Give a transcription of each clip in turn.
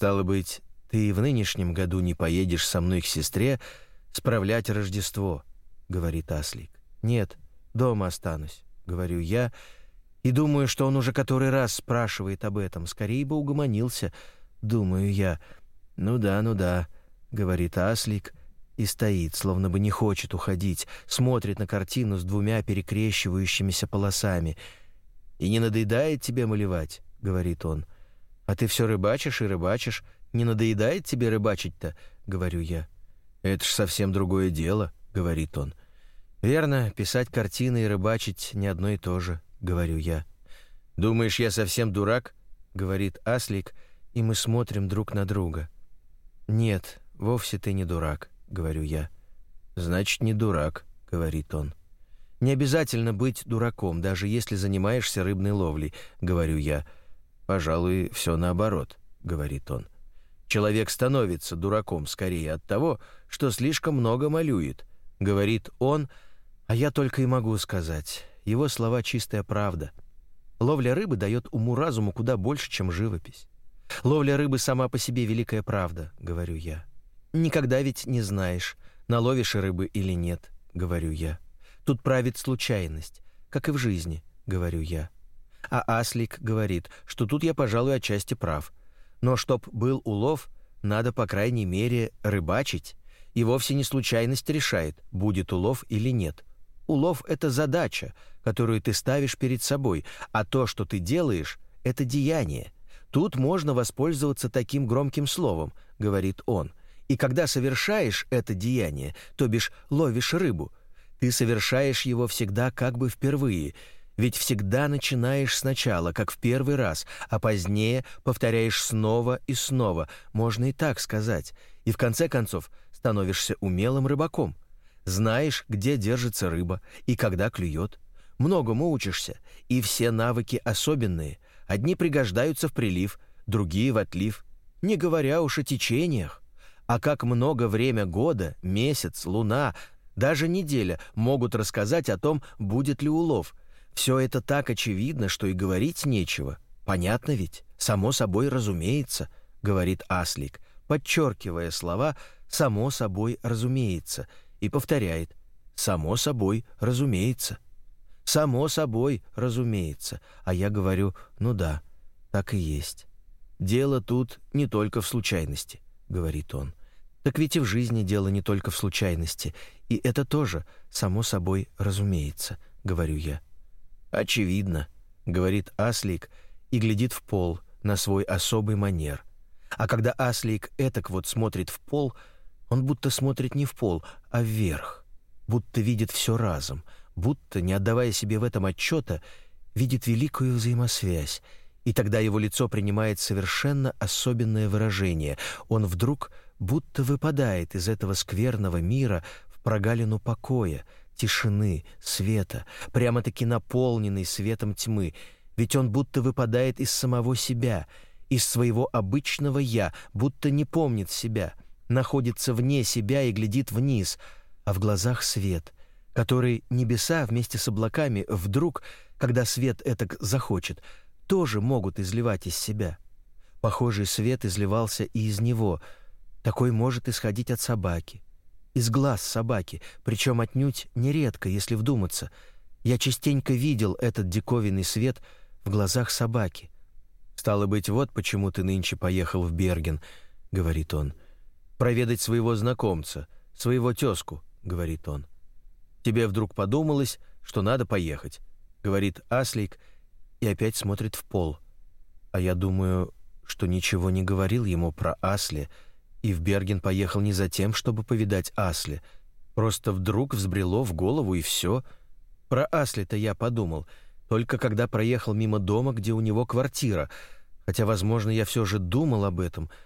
«Стало быть, ты и в нынешнем году не поедешь со мной к сестре справлять Рождество», — говорит Аслик. «Нет, дома останусь», — говорю я, и думаю, что он уже который раз спрашивает об этом. Скорее бы угомонился, думаю я. «Ну да, ну да», — говорит Аслик, и стоит, словно бы не хочет уходить, смотрит на картину с двумя перекрещивающимися полосами. «И не надоедает тебе малевать?» — говорит он. «А ты все рыбачишь и рыбачишь. Не надоедает тебе рыбачить-то?» — говорю я. «Это ж совсем другое дело», — говорит он. «Верно, писать картины и рыбачить не одно и то же», — говорю я. «Думаешь, я совсем дурак?» — говорит Аслик, и мы смотрим друг на друга. «Нет, вовсе ты не дурак», — говорю я. «Значит, не дурак», — говорит он. «Не обязательно быть дураком, даже если занимаешься рыбной ловлей», — говорю я. «Пожалуй, все наоборот», — говорит он. «Человек становится дураком скорее от того, что слишком много малюет», — говорит он, а я только и могу сказать. Его слова чистая правда. Ловля рыбы дает уму-разуму куда больше, чем живопись. Ловля рыбы сама по себе великая правда, говорю я. Никогда ведь не знаешь, наловишь рыбы или нет, говорю я. Тут правит случайность, как и в жизни, говорю я. А Аслик говорит, что тут я, пожалуй, отчасти прав. Но чтоб был улов, надо, по крайней мере, рыбачить. И вовсе не случайность решает, будет улов или нет. Улов — это задача, которую ты ставишь перед собой, а то, что ты делаешь, — это деяние. Тут можно воспользоваться таким громким словом, говорит он. И когда совершаешь это деяние, то бишь ловишь рыбу, ты совершаешь его всегда как бы впервые, ведь всегда начинаешь сначала, как в первый раз, а позднее повторяешь снова и снова, можно и так сказать, и в конце концов становишься умелым рыбаком. Знаешь, где держится рыба и когда клюет. Многому учишься, и все навыки особенные. Одни пригождаются в прилив, другие в отлив. Не говоря уж о течениях. А как много время года, месяц, луна, даже неделя могут рассказать о том, будет ли улов. Все это так очевидно, что и говорить нечего. Понятно ведь? Само собой разумеется, говорит Аслик, подчеркивая слова «само собой разумеется», и повторяет «Само собой, разумеется». «Само собой, разумеется». А я говорю «Ну да, так и есть». «Дело тут не только в случайности», — говорит он. «Так ведь и в жизни дело не только в случайности, и это тоже, само собой, разумеется», — говорю я. «Очевидно», — говорит Аслик и глядит в пол на свой особый манер. А когда Аслик этак вот смотрит в пол — он будто смотрит не в пол, а вверх, будто видит все разом, будто, не отдавая себе в этом отчета, видит великую взаимосвязь, и тогда его лицо принимает совершенно особенное выражение. Он вдруг будто выпадает из этого скверного мира в прогалину покоя, тишины, света, прямо-таки наполненный светом тьмы, ведь он будто выпадает из самого себя, из своего обычного «я», будто не помнит себя — находится вне себя и глядит вниз, а в глазах свет, который небеса вместе с облаками вдруг, когда свет этак захочет, тоже могут изливать из себя. Похожий свет изливался и из него. Такой может исходить от собаки. Из глаз собаки, причем отнюдь нередко, если вдуматься. Я частенько видел этот диковинный свет в глазах собаки. «Стало быть, вот почему ты нынче поехал в Берген», — говорит он. — проведать своего знакомца, своего тезку», — говорит он. «Тебе вдруг подумалось, что надо поехать», — говорит Аслик и опять смотрит в пол. А я думаю, что ничего не говорил ему про Асли, и в Берген поехал не за тем, чтобы повидать Асли. Просто вдруг взбрело в голову, и все. Про Асли-то я подумал, только когда проехал мимо дома, где у него квартира, хотя, возможно, я все же думал об этом —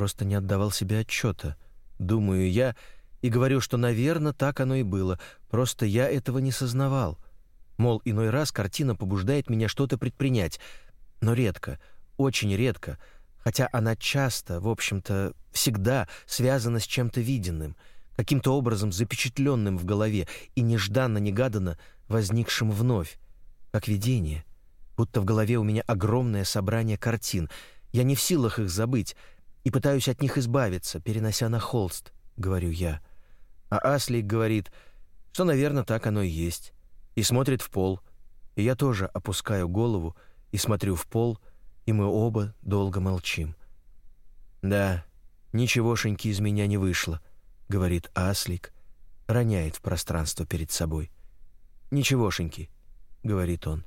просто не отдавал себе отчета. Думаю я и говорю, что, наверное, так оно и было, просто я этого не сознавал. Мол, иной раз картина побуждает меня что-то предпринять, но редко, очень редко, хотя она часто, в общем-то, всегда связана с чем-то виденным, каким-то образом запечатленным в голове и нежданно-негаданно возникшим вновь, как видение, будто в голове у меня огромное собрание картин. Я не в силах их забыть, и пытаюсь от них избавиться, перенося на холст, говорю я. А Аслик говорит, что, наверное, так оно и есть, и смотрит в пол. И я тоже опускаю голову и смотрю в пол, и мы оба долго молчим. «Да, ничегошеньки из меня не вышло», — говорит Аслик, роняет в пространство перед собой. «Ничегошеньки», — говорит он.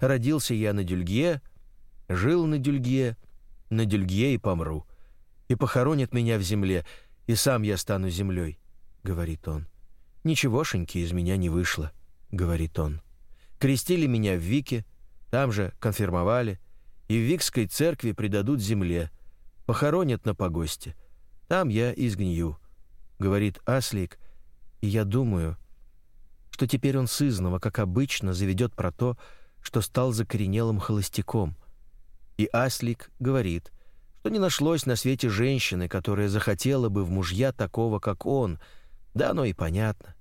«Родился я на Дюльге, жил на Дюльге, на Дюльге и помру. И похоронят меня в земле, и сам я стану землей», — говорит он. «Ничегошеньки из меня не вышло», — говорит он. «Крестили меня в Вике, там же конфирмовали, и в Викской церкви предадут земле, похоронят на погосте. Там я изгнию», — говорит Аслик, и я думаю, что теперь он сызново, как обычно, заведет про то, что стал закоренелым холостяком. И Аслик говорит, что не нашлось на свете женщины, которая захотела бы в мужья такого, как он. Да оно и понятно.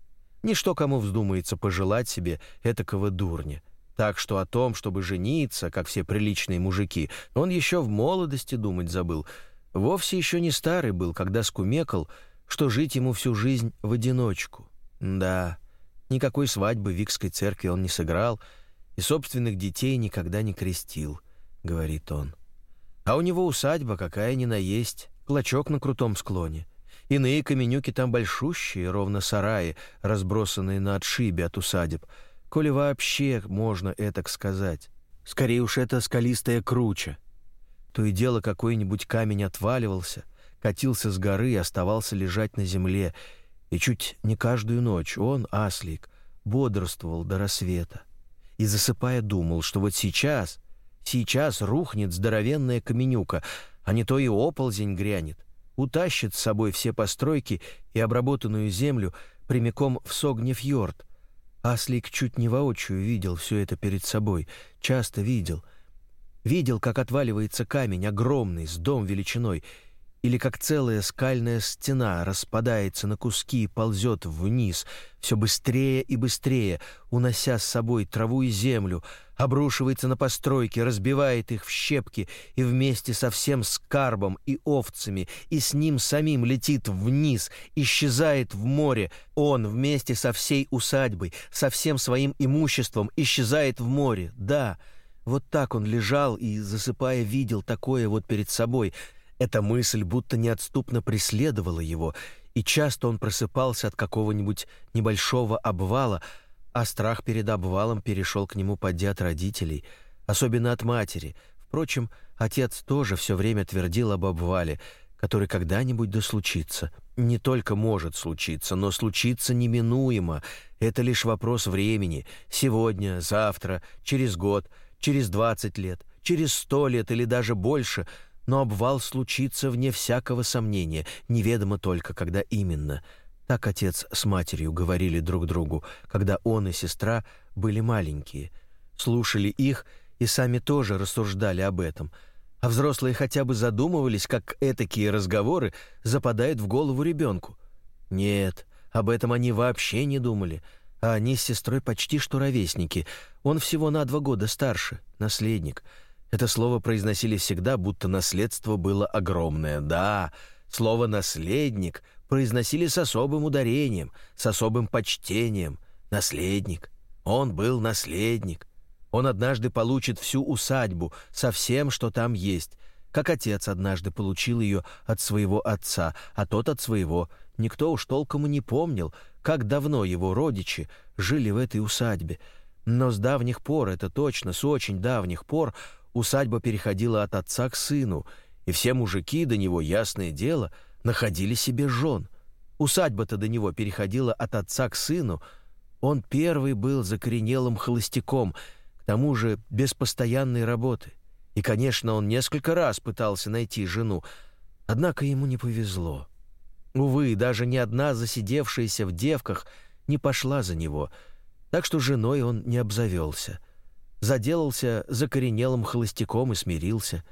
Ничто кому вздумается пожелать себе этакого дурня. Так что о том, чтобы жениться, как все приличные мужики, он еще в молодости думать забыл. Вовсе еще не старый был, когда скумекал, что жить ему всю жизнь в одиночку. Да, никакой свадьбы в Викской церкви он не сыграл и собственных детей никогда не крестил, говорит он. А у него усадьба какая ни на есть, клочок на крутом склоне. Иные каменюки там большущие, ровно сараи, разбросанные на отшибе от усадеб — коли вообще можно это сказать. Скорее уж это скалистая круча. То и дело какой-нибудь камень отваливался, катился с горы и оставался лежать на земле, и чуть не каждую ночь он, Аслик, бодрствовал до рассвета и, засыпая, думал, что вот сейчас, сейчас рухнет здоровенная каменюка, а не то и оползень грянет, утащит с собой все постройки и обработанную землю прямиком в Согнефьорд, Аслик чуть не воочию видел все это перед собой, часто видел. Видел, как отваливается камень, огромный, с дом величиной, или как целая скальная стена распадается на куски и ползет вниз, все быстрее и быстрее, унося с собой траву и землю, обрушивается на постройки, разбивает их в щепки и вместе со всем скарбом и овцами и с ним самим летит вниз, исчезает в море. Он вместе со всей усадьбой, со всем своим имуществом исчезает в море. Да, вот так он лежал и, засыпая, видел такое вот перед собой — эта мысль будто неотступно преследовала его, и часто он просыпался от какого-нибудь небольшого обвала, а страх перед обвалом перешел к нему поди от родителей, особенно от матери. Впрочем, отец тоже все время твердил об обвале, который когда-нибудь да случится. Не только может случиться, но случится неминуемо. Это лишь вопрос времени. Сегодня, завтра, через год, через двадцать лет, через сто лет или даже больше — но обвал случится вне всякого сомнения, неведомо только, когда именно. Так отец с матерью говорили друг другу, когда он и сестра были маленькие. Слушали их и сами тоже рассуждали об этом. А взрослые хотя бы задумывались, как этакие разговоры западают в голову ребенку. Нет, об этом они вообще не думали. А они с сестрой почти что ровесники. Он всего на два года старше, наследник — это слово произносили всегда, будто наследство было огромное. Да, слово «наследник» произносили с особым ударением, с особым почтением. Наследник. Он был наследник. Он однажды получит всю усадьбу со всем, что там есть, как отец однажды получил ее от своего отца, а тот от своего. Никто уж толком и не помнил, как давно его родичи жили в этой усадьбе. Но с давних пор, это точно, с очень давних пор, усадьба переходила от отца к сыну, и все мужики до него, ясное дело, находили себе жен. Усадьба-то до него переходила от отца к сыну. Он первый был закоренелым холостяком, к тому же без постоянной работы. И, конечно, он несколько раз пытался найти жену, однако ему не повезло. Увы, даже ни одна засидевшаяся в девках не пошла за него, так что женой он не обзавелся — заделался закоренелым холостяком и смирился,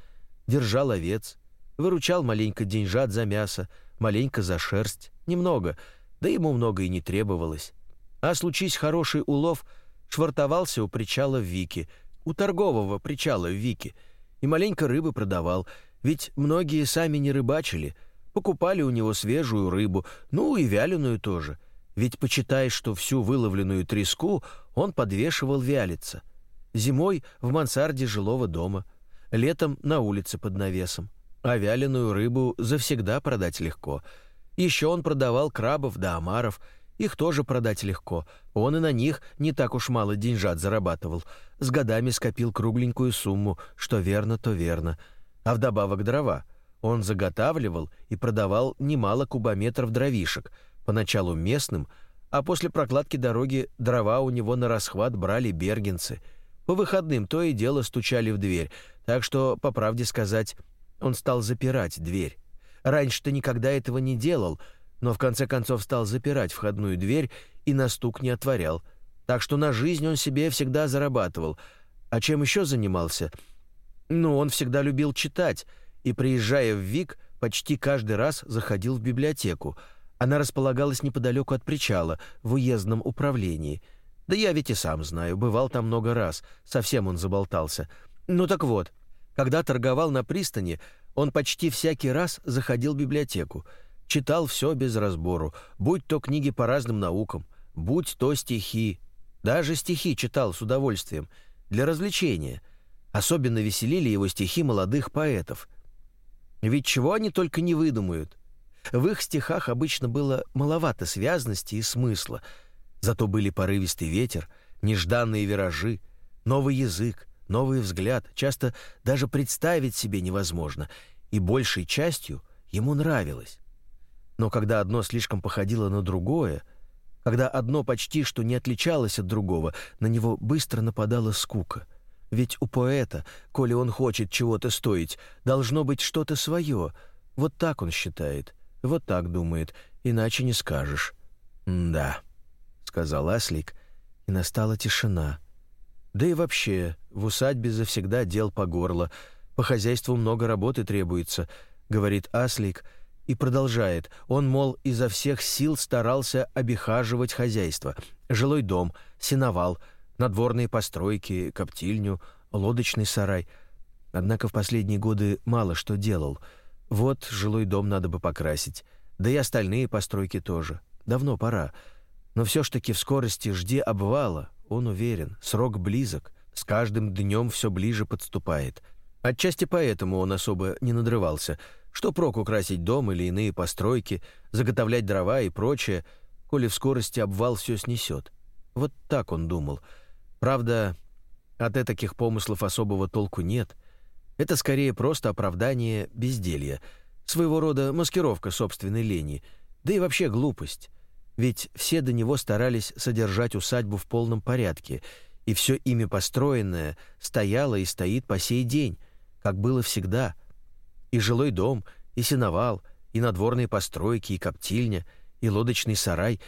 держал овец, выручал маленько деньжат за мясо, маленько за шерсть, немного, да ему много и не требовалось. А случись хороший улов, швартовался у причала в Вике, у торгового причала в Вике, и маленько рыбы продавал, Ведь многие сами не рыбачили, покупали у него свежую рыбу, ну и вяленую тоже. Ведь почитай, что всю выловленную треску он подвешивал вялиться. Зимой в мансарде жилого дома, летом на улице под навесом. А вяленую рыбу завсегда продать легко. Еще он продавал крабов да омаров, их тоже продать легко. Он и на них не так уж мало деньжат зарабатывал. С годами скопил кругленькую сумму, что верно, то верно — а вдобавок дрова. Он заготавливал и продавал немало кубометров дровишек, поначалу местным, а после прокладки дороги дрова у него на расхват брали бергенцы. По выходным то и дело стучали в дверь, так что, по правде сказать, он стал запирать дверь. Раньше-то никогда этого не делал, но в конце концов стал запирать входную дверь и на стук не отворял. Так что на жизнь он себе всегда зарабатывал. А чем еще занимался — ну, он всегда любил читать, и, приезжая в Вик, почти каждый раз заходил в библиотеку. Она располагалась неподалеку от причала, в уездном управлении. Да я ведь и сам знаю, бывал там много раз, совсем он заболтался. Ну так вот, когда торговал на пристани, он почти всякий раз заходил в библиотеку. Читал все без разбору, будь то книги по разным наукам, будь то стихи. Даже стихи читал с удовольствием, для развлечения — Особенно веселили его стихи молодых поэтов. Ведь чего они только не выдумают. В их стихах обычно было маловато связности и смысла, зато были порывистый ветер, нежданные виражи, новый язык, новый взгляд, часто даже представить себе невозможно, и большей частью ему нравилось. Но когда одно слишком походило на другое, когда одно почти что не отличалось от другого, на него быстро нападала скука — ведь у поэта, коли он хочет чего-то стоить, должно быть что-то свое. Вот так он считает, вот так думает, иначе не скажешь. «Да», — сказал Аслик, и настала тишина. «Да и вообще, в усадьбе завсегда дел по горло, по хозяйству много работы требуется», — говорит Аслик, и продолжает. Он, мол, изо всех сил старался обихаживать хозяйство. Жилой дом, сеновал — надворные постройки, коптильню, лодочный сарай. Однако в последние годы мало что делал. Вот жилой дом надо бы покрасить, да и остальные постройки тоже. Давно пора. Но все ж таки в скорости жди обвала. Он уверен, срок близок, с каждым днем все ближе подступает. Отчасти поэтому он особо не надрывался. Что проку красить дом или иные постройки, заготовлять дрова и прочее, коли в скорости обвал все снесет. Вот так он думал — Правда, от таких помыслов особого толку нет. Это скорее просто оправдание безделья, своего рода маскировка собственной лени, да и вообще глупость. Ведь все до него старались содержать усадьбу в полном порядке, и все ими построенное стояло и стоит по сей день, как было всегда. И жилой дом, и сеновал, и надворные постройки, и коптильня, и лодочный сарай,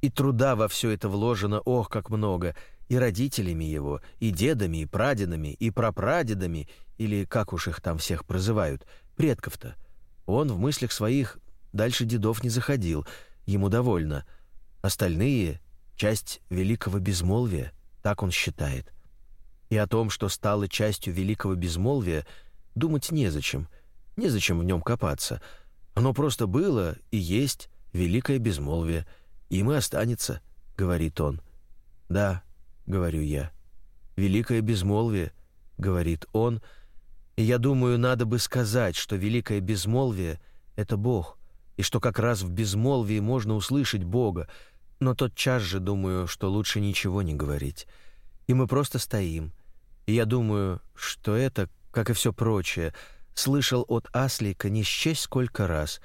и труда во все это вложено, ох, как много — и родителями его, и дедами, и прадедами, и прапрадедами, или как уж их там всех прозывают, предков-то. Он в мыслях своих дальше дедов не заходил, ему довольно. Остальные — часть великого безмолвия, так он считает. И о том, что стало частью великого безмолвия, думать незачем, незачем в нем копаться. Оно просто было и есть великое безмолвие, и останется, — говорит он. Да, — говорю я. «Великое безмолвие», — говорит он, и я думаю, надо бы сказать, что великое безмолвие — это Бог, и что как раз в безмолвии можно услышать Бога, но тот час же думаю, что лучше ничего не говорить. И мы просто стоим. И я думаю, что это, как и все прочее, слышал от Аслика не счесть сколько раз.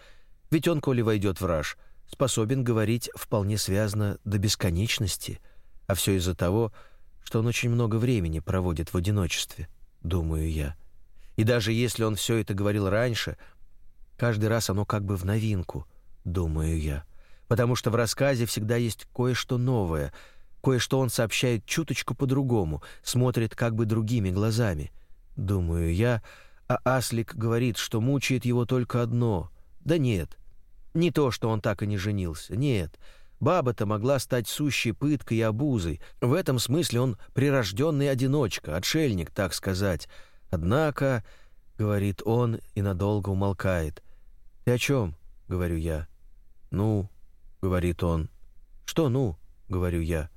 Ведь он, коли войдет в раж, способен говорить вполне связно до бесконечности — а все из-за того, что он очень много времени проводит в одиночестве, думаю я. И даже если он все это говорил раньше, каждый раз оно как бы в новинку, думаю я. Потому что в рассказе всегда есть кое-что новое, кое-что он сообщает чуточку по-другому, смотрит как бы другими глазами, думаю я, а Аслик говорит, что мучает его только одно. Да нет, не то, что он так и не женился, нет — Баба-то могла стать сущей пыткой и обузой. В этом смысле он прирожденный одиночка, отшельник, так сказать. Однако, говорит он и надолго умолкает. «Ты о чем?» — говорю я. «Ну», — говорит он. «Что «ну?» — говорю я.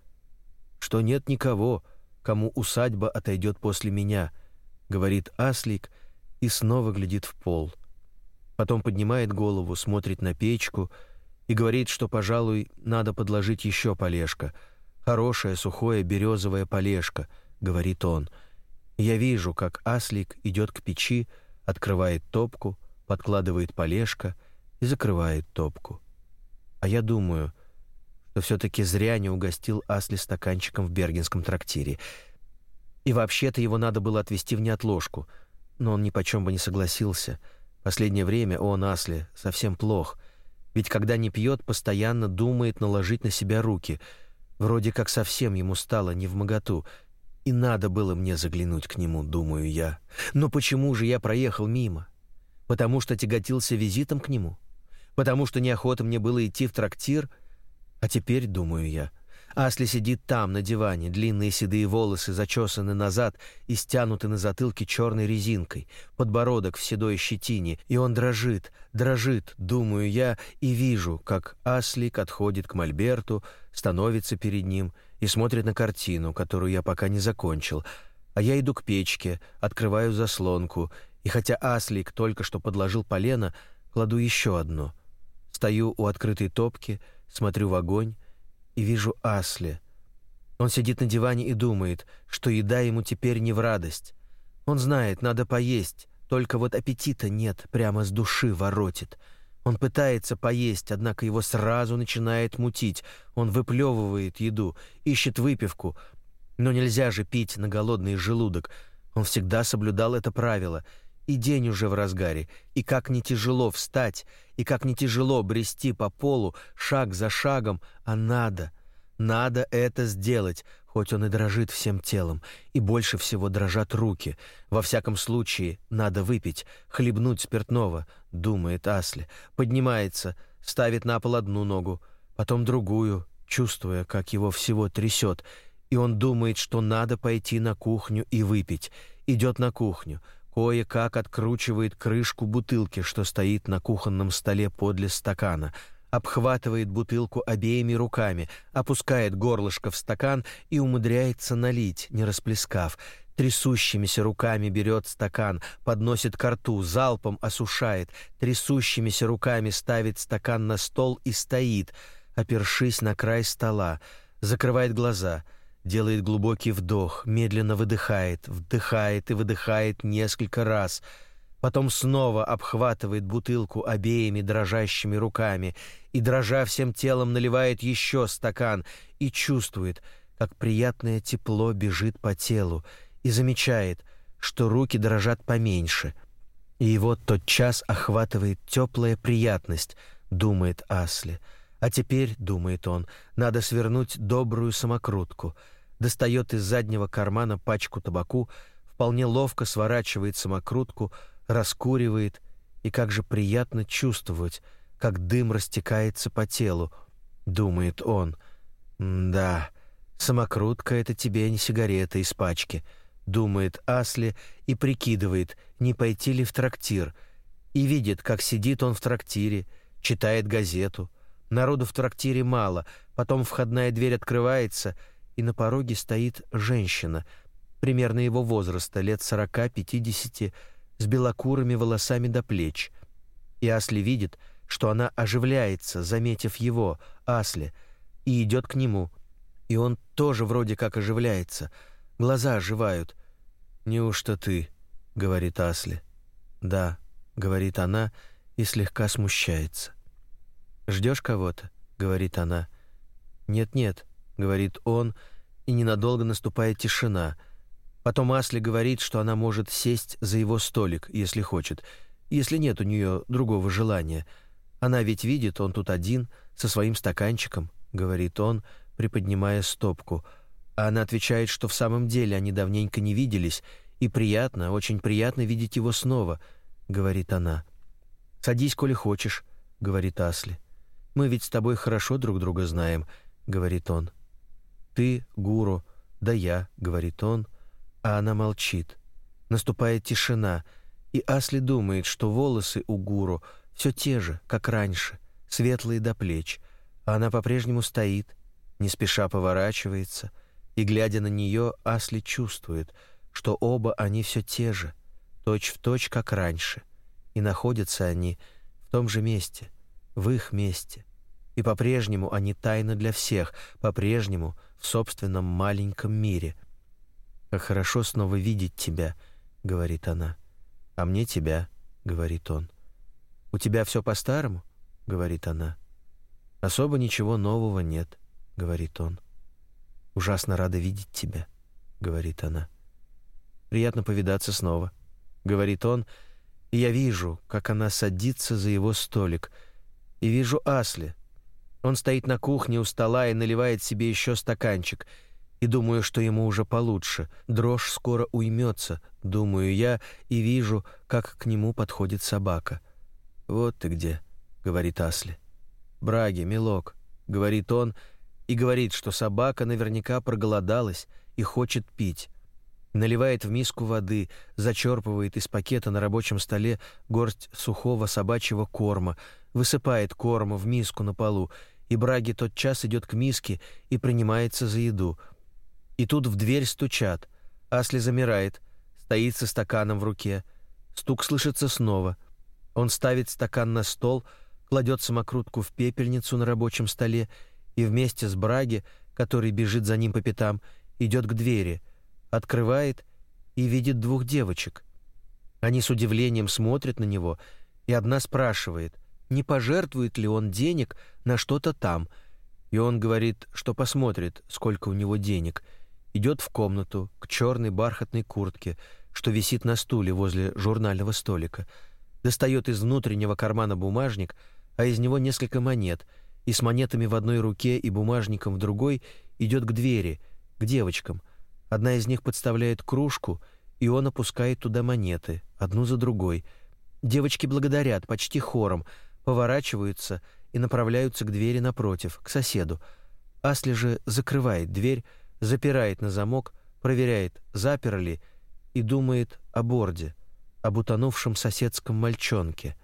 «Что нет никого, кому усадьба отойдет после меня», — говорит Аслик и снова глядит в пол. Потом поднимает голову, смотрит на печку и говорит, что, пожалуй, надо подложить еще полежка. «Хорошее, сухое, березовое полежка», — говорит он. Я вижу, как Аслик идет к печи, открывает топку, подкладывает полежка и закрывает топку. А я думаю, что все-таки зря не угостил Асли стаканчиком в бергенском трактире. И вообще-то его надо было отвезти в неотложку, но он ни почем бы не согласился. Последнее время он, Асли, совсем плох. Ведь когда не пьет, постоянно думает наложить на себя руки. Вроде как совсем ему стало не в моготу — и надо было мне заглянуть к нему, думаю я. Но почему же я проехал мимо? Потому что тяготился визитом к нему? Потому что неохота мне было идти в трактир? А теперь, думаю я, Асли сидит там, на диване, длинные седые волосы зачесаны назад и стянуты на затылке черной резинкой, подбородок в седой щетине, и он дрожит, дрожит, думаю я, и вижу, как Аслик отходит к Мольберту, становится перед ним и смотрит на картину, которую я пока не закончил, а я иду к печке, открываю заслонку, и хотя Аслик только что подложил полено, кладу еще одно. Стою у открытой топки, смотрю в огонь, и вижу Асли. Он сидит на диване и думает, что еда ему теперь не в радость. Он знает, надо поесть, только вот аппетита нет, прямо с души воротит. Он пытается поесть, однако его сразу начинает мутить. Он выплевывает еду, ищет выпивку. Но нельзя же пить на голодный желудок. Он всегда соблюдал это правило. И день уже в разгаре, и как не тяжело встать, и как не тяжело брести по полу шаг за шагом, а надо, надо это сделать, хоть он и дрожит всем телом, и больше всего дрожат руки. Во всяком случае, надо выпить, хлебнуть спиртного, думает Асли, поднимается, ставит на пол одну ногу, потом другую, чувствуя, как его всего трясет, и он думает, что надо пойти на кухню и выпить. Идет на кухню, кое-как откручивает крышку бутылки, что стоит на кухонном столе подле стакана, обхватывает бутылку обеими руками, опускает горлышко в стакан и умудряется налить, не расплескав. Трясущимися руками берет стакан, подносит ко рту, залпом осушает, трясущимися руками ставит стакан на стол и стоит, опершись на край стола, закрывает глаза — делает глубокий вдох, медленно выдыхает, вдыхает и выдыхает несколько раз, потом снова обхватывает бутылку обеими дрожащими руками и, дрожа всем телом, наливает еще стакан и чувствует, как приятное тепло бежит по телу, и замечает, что руки дрожат поменьше. И его тотчас охватывает теплая приятность, думает Асли. А теперь, думает он, надо свернуть добрую самокрутку — достает из заднего кармана пачку табаку, вполне ловко сворачивает самокрутку, раскуривает, и как же приятно чувствовать, как дым растекается по телу, думает он. «Да, самокрутка — это тебе не сигарета из пачки», — думает Асли и прикидывает, не пойти ли в трактир, и видит, как сидит он в трактире, читает газету. Народу в трактире мало, потом входная дверь открывается — и на пороге стоит женщина, примерно его возраста, лет сорока-пятидесяти, с белокурыми волосами до плеч. И Асли видит, что она оживляется, заметив его, Асли, и идет к нему. И он тоже вроде как оживляется. Глаза оживают. «Неужто ты?» — говорит Асли. «Да», — говорит она и слегка смущается. «Ждешь кого-то?» — говорит она. «Нет-нет», — говорит он, и ненадолго наступает тишина. Потом Асли говорит, что она может сесть за его столик, если хочет, если нет у нее другого желания. Она ведь видит, он тут один, со своим стаканчиком, — говорит он, приподнимая стопку. А она отвечает, что в самом деле они давненько не виделись, и приятно, очень приятно видеть его снова, — говорит она. «Садись, коли хочешь», — говорит Асли. «Мы ведь с тобой хорошо друг друга знаем», — говорит он. «Ты, гуру, да я», — говорит он, а она молчит. Наступает тишина, И Асли думает, что волосы у гуру все те же, как раньше, светлые до плеч, а она по-прежнему стоит, не спеша поворачивается, и, глядя на нее, Асли чувствует, что оба они все те же, точь в точь, как раньше, и находятся они в том же месте, в их месте. И по-прежнему они тайны для всех, по-прежнему в собственном маленьком мире. «Как хорошо снова видеть тебя», — говорит она. «А мне тебя», — говорит он. «У тебя все по-старому?» — говорит она. «Особо ничего нового нет», — говорит он. «Ужасно рада видеть тебя», — говорит она. «Приятно повидаться снова», — говорит он, и я вижу, как она садится за его столик, и вижу Асли. Он стоит на кухне у стола и наливает себе еще стаканчик — и думаю, что ему уже получше. Дрожь скоро уймется, думаю я, и вижу, как к нему подходит собака. «Вот ты где», — говорит Асли. «Браги, милок», — говорит он, и говорит, что собака наверняка проголодалась и хочет пить. Наливает в миску воды, зачерпывает из пакета на рабочем столе горсть сухого собачьего корма, высыпает корма в миску на полу, и Браги тотчас идет к миске и принимается за еду — и тут в дверь стучат. Асли замирает, стоит со стаканом в руке. Стук слышится снова. Он ставит стакан на стол, кладет самокрутку в пепельницу на рабочем столе и вместе с Браги, который бежит за ним по пятам, идет к двери, открывает и видит двух девочек. Они с удивлением смотрят на него, и одна спрашивает, не пожертвует ли он денег на что-то там, и он говорит, что посмотрит, сколько у него денег — идет в комнату к черной бархатной куртке, что висит на стуле возле журнального столика, достает из внутреннего кармана бумажник, а из него несколько монет, и с монетами в одной руке и бумажником в другой идет к двери, к девочкам. Одна из них подставляет кружку, и он опускает туда монеты, одну за другой. Девочки благодарят почти хором, поворачиваются и направляются к двери напротив, к соседу. Асли же закрывает дверь, запирает на замок, проверяет, запер ли, и думает о Борде, об утонувшем соседском мальчонке.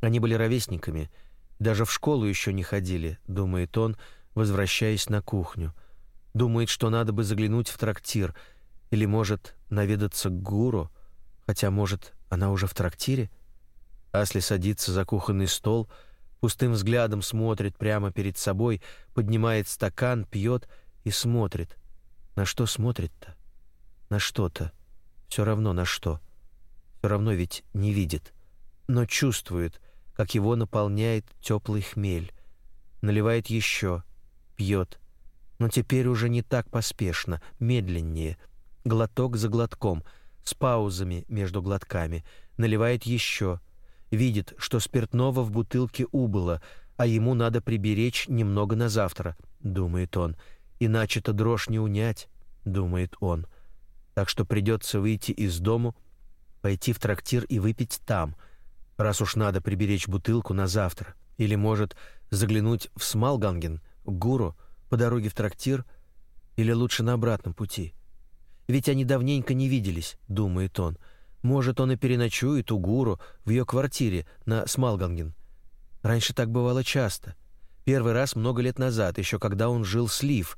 Они были ровесниками, даже в школу еще не ходили, думает он, возвращаясь на кухню. Думает, что надо бы заглянуть в трактир, или, может, наведаться к гуру, хотя, может, она уже в трактире. Асли садится за кухонный стол, пустым взглядом смотрит прямо перед собой, поднимает стакан, пьет — и смотрит. На что смотрит-то? На что-то. Все равно на что. Все равно ведь не видит. Но чувствует, как его наполняет теплый хмель. Наливает еще, пьет. Но теперь уже не так поспешно, медленнее. Глоток за глотком, с паузами между глотками. Наливает еще. Видит, что спиртного в бутылке убыло, а ему надо приберечь немного на завтра, думает он. — Иначе-то дрожь не унять, думает он. Так что придется выйти из дому, пойти в трактир и выпить там, раз уж надо приберечь бутылку на завтра. Или, может, заглянуть в Смалганген, к гуру, по дороге в трактир, или лучше на обратном пути. Ведь они давненько не виделись, думает он. Может, он и переночует у гуру в ее квартире на Смалганген. Раньше так бывало часто — Первый раз много лет назад, еще когда он жил с Лив,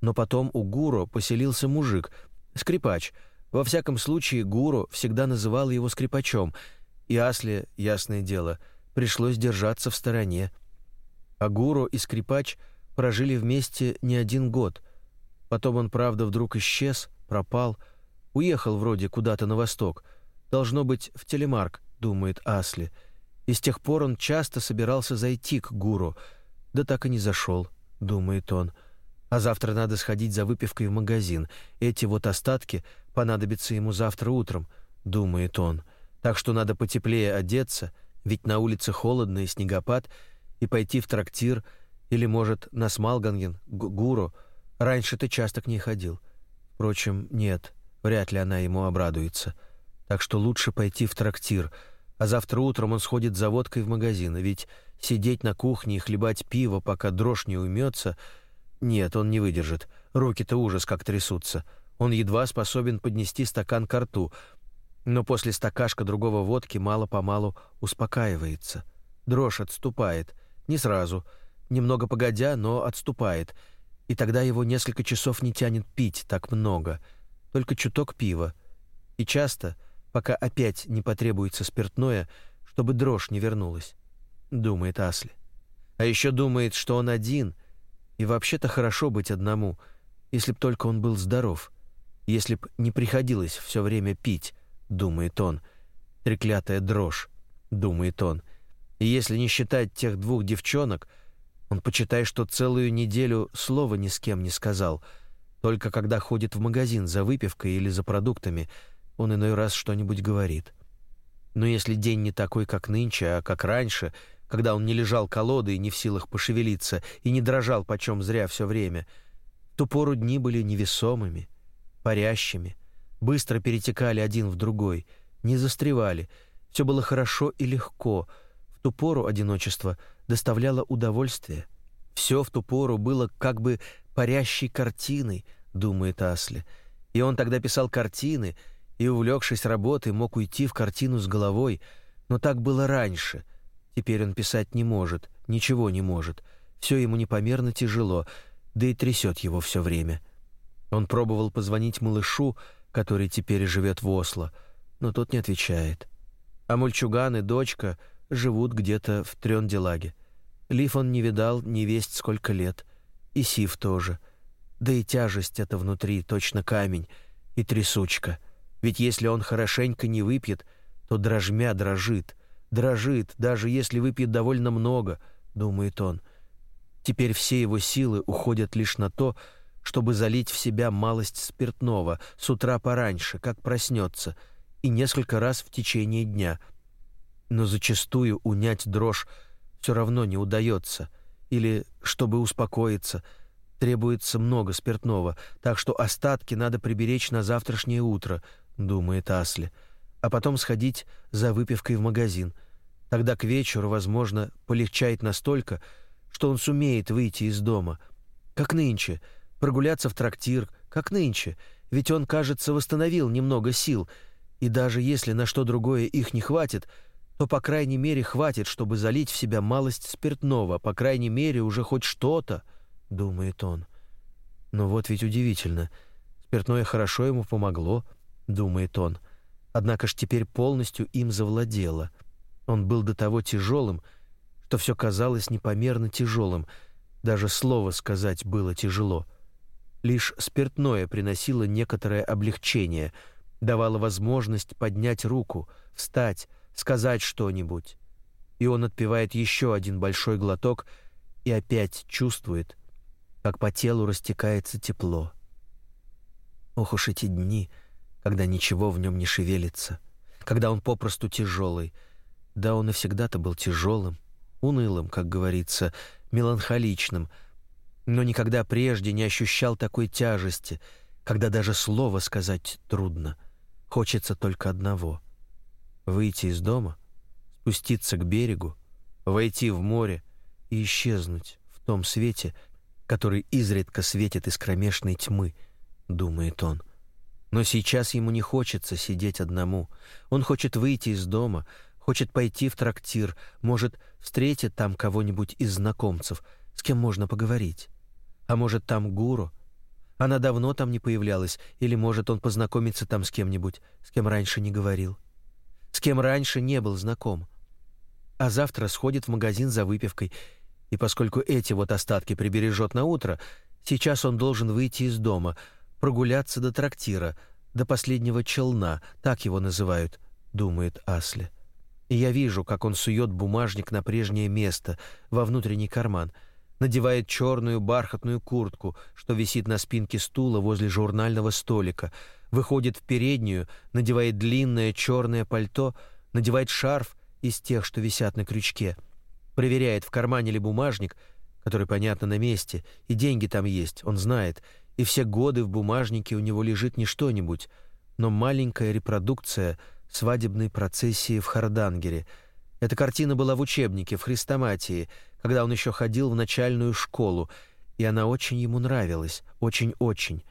но потом у Гуру поселился мужик, скрипач. Во всяком случае, Гуру всегда называл его скрипачом, и Асле, ясное дело, пришлось держаться в стороне. А Гуру и скрипач прожили вместе не один год. Потом он, правда, вдруг исчез, пропал, уехал вроде куда-то на восток. Должно быть, в Телемарк, думает Асли. И с тех пор он часто собирался зайти к Гуру — да так и не зашел, думает он. А завтра надо сходить за выпивкой в магазин. Эти вот остатки понадобятся ему завтра утром, думает он. Так что надо потеплее одеться, ведь на улице холодно и снегопад, и пойти в трактир или, может, на Смалганген, Гуру. Раньше ты часто к ней ходил. Впрочем, нет, вряд ли она ему обрадуется. Так что лучше пойти в трактир, а завтра утром он сходит за водкой в магазин, ведь Сидеть на кухне и хлебать пиво, пока дрожь не уймется... Нет, он не выдержит. Руки-то ужас как трясутся. Он едва способен поднести стакан к рту. Но после стакашка другого водки мало-помалу успокаивается. Дрожь отступает. Не сразу. Немного погодя, но отступает. И тогда его несколько часов не тянет пить так много. Только чуток пива. И часто, пока опять не потребуется спиртное, чтобы дрожь не вернулась. Думает Асли. А еще думает, что он один, и вообще-то хорошо быть одному, если б только он был здоров, если б не приходилось все время пить, думает он. Треклятая дрожь, думает он. И если не считать тех двух девчонок, он почитай, что целую неделю слова ни с кем не сказал. Только когда ходит в магазин за выпивкой или за продуктами, он иной раз что-нибудь говорит. Но если день не такой, как нынче, а как раньше, когда он не лежал колодой, не в силах пошевелиться и не дрожал почем зря все время, ту пору дни были невесомыми, парящими, быстро перетекали один в другой, не застревали, все было хорошо и легко. В ту пору одиночество доставляло удовольствие. Все в ту пору было как бы парящей картиной, думает Асли. И он тогда писал картины, и, увлекшись работой, мог уйти в картину с головой, но так было раньше. Теперь он писать не может, ничего не может. Все ему непомерно тяжело, да и трясет его все время. Он пробовал позвонить малышу, который теперь живет в Осло, но тот не отвечает. А мальчуган и дочка живут где-то в Трёнделаге. Лиф он не видал не весть сколько лет. И Сив тоже. Да и тяжесть эта внутри, точно камень, и трясучка. Ведь если он хорошенько не выпьет, то дрожмя дрожит. Дрожит, даже если выпьет довольно много, думает он. Теперь все его силы уходят лишь на то, чтобы залить в себя малость спиртного с утра пораньше, как проснется, и несколько раз в течение дня. Но зачастую унять дрожь все равно не удается, или, чтобы успокоиться, требуется много спиртного, так что остатки надо приберечь на завтрашнее утро, думает Асли, а потом сходить за выпивкой в магазин. Тогда к вечеру, возможно, полегчает настолько, что он сумеет выйти из дома, как нынче — прогуляться в трактир, как нынче, ведь он, кажется, восстановил немного сил, и даже если на что другое их не хватит, то, по крайней мере, хватит, чтобы залить в себя малость спиртного, по крайней мере, уже хоть что-то, — думает он. Но вот ведь удивительно, спиртное хорошо ему помогло, — думает он, однако ж теперь полностью им завладело. Он был до того тяжелым, что все казалось непомерно тяжелым, даже слово сказать было тяжело — Лишь спиртное приносило некоторое облегчение, давало возможность поднять руку, встать, сказать что-нибудь. И он отпивает еще один большой глоток и опять чувствует, как по телу растекается тепло. Ох уж эти дни, когда ничего в нем не шевелится, когда он попросту тяжелый. Да он и всегда-то был тяжелым, унылым, как говорится, меланхоличным — но никогда прежде не ощущал такой тяжести, когда даже слово сказать трудно. Хочется только одного — выйти из дома, спуститься к берегу, войти в море и исчезнуть в том свете, который изредка светит из кромешной тьмы, думает он. Но сейчас ему не хочется сидеть одному. Он хочет выйти из дома, хочет пойти в трактир, может, встретит там кого-нибудь из знакомцев, с кем можно поговорить. А может, там гуру? Она давно там не появлялась, или, может, он познакомится там с кем-нибудь, с кем раньше не говорил, с кем раньше не был знаком. А завтра сходит в магазин за выпивкой, и поскольку эти вот остатки прибережет на утро, сейчас он должен выйти из дома, прогуляться до трактира, до последнего челна, так его называют, думает Асли. И я вижу, как он сует бумажник на прежнее место, во внутренний карман — надевает черную бархатную куртку, что висит на спинке стула возле журнального столика, выходит в переднюю, надевает длинное черное пальто, надевает шарф из тех, что висят на крючке, проверяет, в кармане ли бумажник, который, понятно, на месте, и деньги там есть, он знает, и все годы в бумажнике у него лежит не что-нибудь, но маленькая репродукция свадебной процессии в Хардангере. Эта картина была в учебнике, в хрестоматии — когда он еще ходил в начальную школу, и она очень ему нравилась, очень-очень.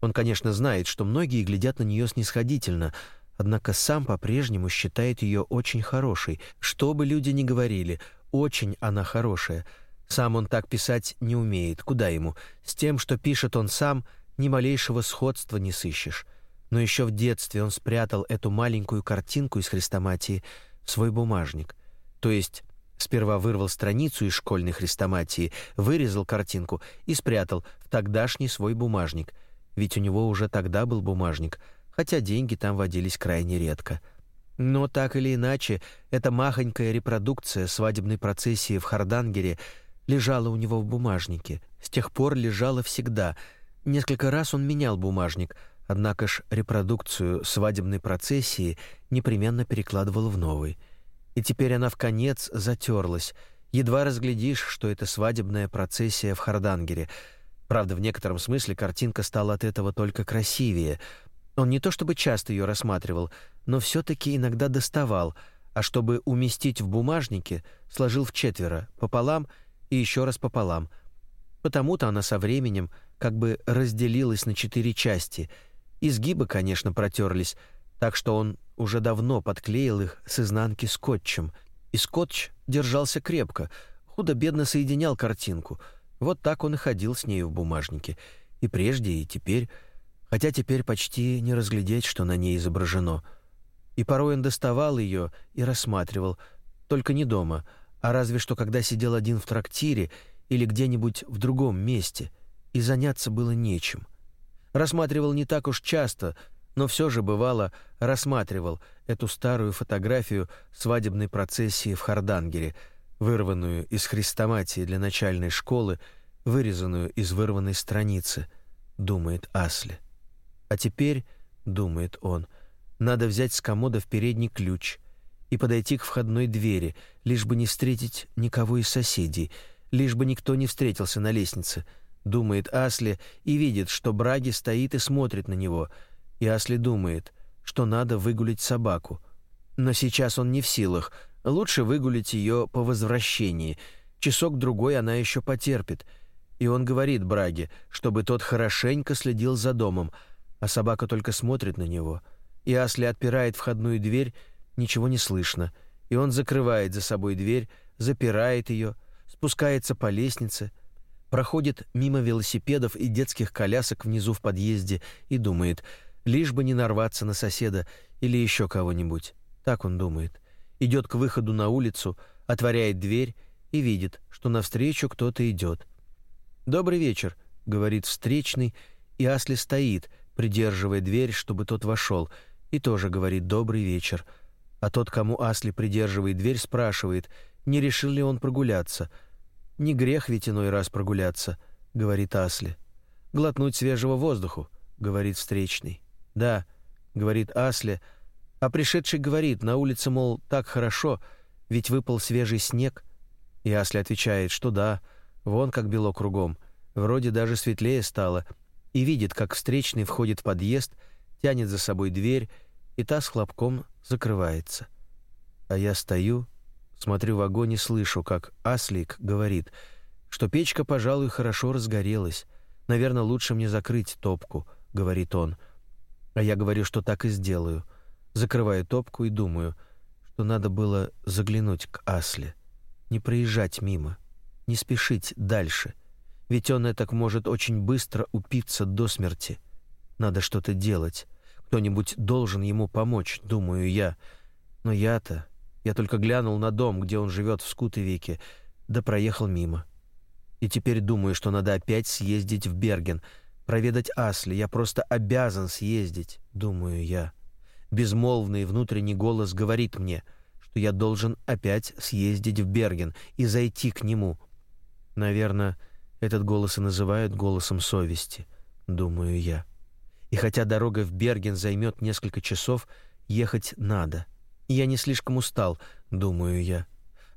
Он, конечно, знает, что многие глядят на нее снисходительно, однако сам по-прежнему считает ее очень хорошей. Что бы люди ни говорили, очень она хорошая. Сам он так писать не умеет. Куда ему? С тем, что пишет он сам, ни малейшего сходства не сыщешь. Но еще в детстве он спрятал эту маленькую картинку из хрестоматии в свой бумажник. То есть сперва вырвал страницу из школьной хрестоматии, вырезал картинку и спрятал в тогдашний свой бумажник. Ведь у него уже тогда был бумажник, хотя деньги там водились крайне редко. Но так или иначе, эта махонькая репродукция свадебной процессии в Хардангере лежала у него в бумажнике. С тех пор лежала всегда. Несколько раз он менял бумажник — Однако ж репродукцию свадебной процессии непременно перекладывал в новый. И теперь она в конец затерлась. Едва разглядишь, что это свадебная процессия в Хардангере. Правда, в некотором смысле картинка стала от этого только красивее. Он не то чтобы часто ее рассматривал, но все-таки иногда доставал, а чтобы уместить в бумажнике, сложил в четверо, пополам и еще раз пополам. Потому-то она со временем как бы разделилась на четыре части — Изгибы, конечно, протерлись, так что он уже давно подклеил их с изнанки скотчем. И скотч держался крепко, худо-бедно соединял картинку. Вот так он и ходил с нею в бумажнике. И прежде, и теперь, хотя теперь почти не разглядеть, что на ней изображено. И порой он доставал ее и рассматривал, только не дома, а разве что когда сидел один в трактире или где-нибудь в другом месте, и заняться было нечем — Рассматривал не так уж часто, но все же бывало рассматривал эту старую фотографию свадебной процессии в Хардангере, вырванную из хрестоматии для начальной школы, вырезанную из вырванной страницы, думает Асли. А теперь, думает он, надо взять с комода в передний ключ и подойти к входной двери, лишь бы не встретить никого из соседей, лишь бы никто не встретился на лестнице — думает Асли и видит, что Браги стоит и смотрит на него. И Асли думает, что надо выгулить собаку. Но сейчас он не в силах. Лучше выгулить ее по возвращении. Часок-другой она еще потерпит. И он говорит Браге, чтобы тот хорошенько следил за домом, а собака только смотрит на него. И Асли отпирает входную дверь, ничего не слышно. И он закрывает за собой дверь, запирает ее, спускается по лестнице — проходит мимо велосипедов и детских колясок внизу в подъезде и думает, лишь бы не нарваться на соседа или еще кого-нибудь. Так он думает. Идет к выходу на улицу, отворяет дверь и видит, что навстречу кто-то идет. «Добрый вечер», — говорит встречный, и Асли стоит, придерживая дверь, чтобы тот вошел, и тоже говорит «добрый вечер». А тот, кому Асли придерживает дверь, спрашивает, не решил ли он прогуляться — не грех ведь иной раз прогуляться, говорит Асли. Глотнуть свежего воздуху, говорит встречный. Да, говорит Асли, а пришедший говорит, на улице, мол, так хорошо, ведь выпал свежий снег. И Асли отвечает, что да, вон как бело кругом, вроде даже светлее стало, и видит, как встречный входит в подъезд, тянет за собой дверь, и та с хлопком закрывается. А я стою Смотрю в огонь и слышу, как Аслик говорит, что печка, пожалуй, хорошо разгорелась. Наверное, лучше мне закрыть топку, говорит он. А я говорю, что так и сделаю. Закрываю топку и думаю, что надо было заглянуть к Асле, не проезжать мимо, не спешить дальше, ведь он так может очень быстро упиться до смерти. Надо что-то делать. Кто-нибудь должен ему помочь, думаю я. Но я-то я только глянул на дом, где он живет в Скутовике, да проехал мимо. И теперь думаю, что надо опять съездить в Берген, проведать Асли. Я просто обязан съездить, думаю я. Безмолвный внутренний голос говорит мне, что я должен опять съездить в Берген и зайти к нему. Наверное, этот голос и называют голосом совести, думаю я. И хотя дорога в Берген займет несколько часов, ехать надо — я не слишком устал, думаю я.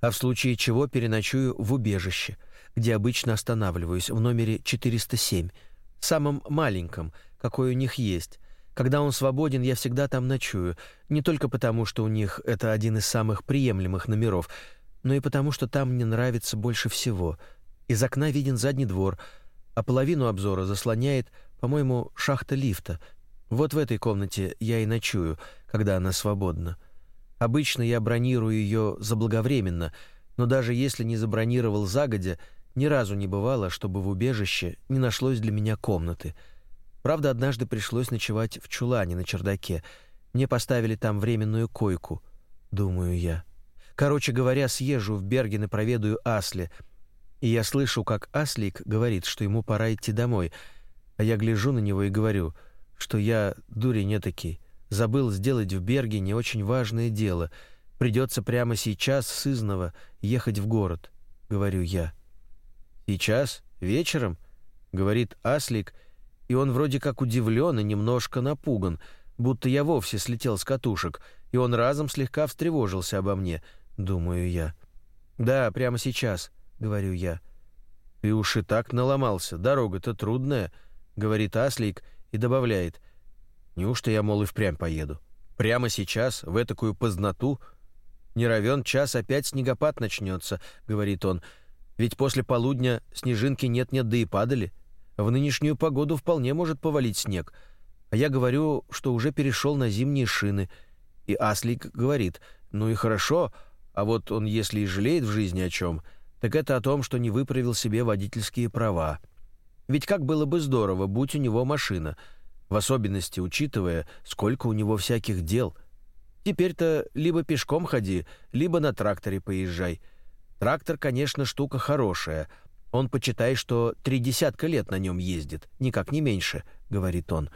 А в случае чего переночую в убежище, где обычно останавливаюсь, в номере 407, самом маленьком, какой у них есть. Когда он свободен, я всегда там ночую, не только потому, что у них это один из самых приемлемых номеров, но и потому, что там мне нравится больше всего. Из окна виден задний двор, а половину обзора заслоняет, по-моему, шахта лифта. Вот в этой комнате я и ночую — когда она свободна. Обычно я бронирую ее заблаговременно, но даже если не забронировал загодя, ни разу не бывало, чтобы в убежище не нашлось для меня комнаты. Правда, однажды пришлось ночевать в чулане на чердаке. Мне поставили там временную койку, думаю я. Короче говоря, съезжу в Берген и проведаю Асли. И я слышу, как Аслик говорит, что ему пора идти домой. А я гляжу на него и говорю, что я, дурень этакий, забыл сделать в Бергене очень важное дело. Придется прямо сейчас с Изного ехать в город, говорю я. «Сейчас? Вечером?» — говорит Аслик, и он вроде как удивлен и немножко напуган, будто я вовсе слетел с катушек, и он разом слегка встревожился обо мне, думаю я. «Да, прямо сейчас», — говорю я. «Ты уж и так наломался, дорога-то трудная», — говорит Аслик и добавляет. «Неужто я, мол, и впрямь поеду? Прямо сейчас, в этакую поздноту?» «Не равен час опять снегопад начнется», — говорит он, — ведь после полудня снежинки нет-нет, да и падали. В нынешнюю погоду вполне может повалить снег. А я говорю, что уже перешел на зимние шины. И Аслик говорит, ну и хорошо, а вот он если и жалеет в жизни о чем, так это о том, что не выправил себе водительские права. Ведь как было бы здорово, будь у него машина, в особенности учитывая, сколько у него всяких дел. Теперь-то либо пешком ходи, либо на тракторе поезжай — Трактор, конечно, штука хорошая. Он, почитай, что три десятка лет на нем ездит, никак не меньше, — говорит он.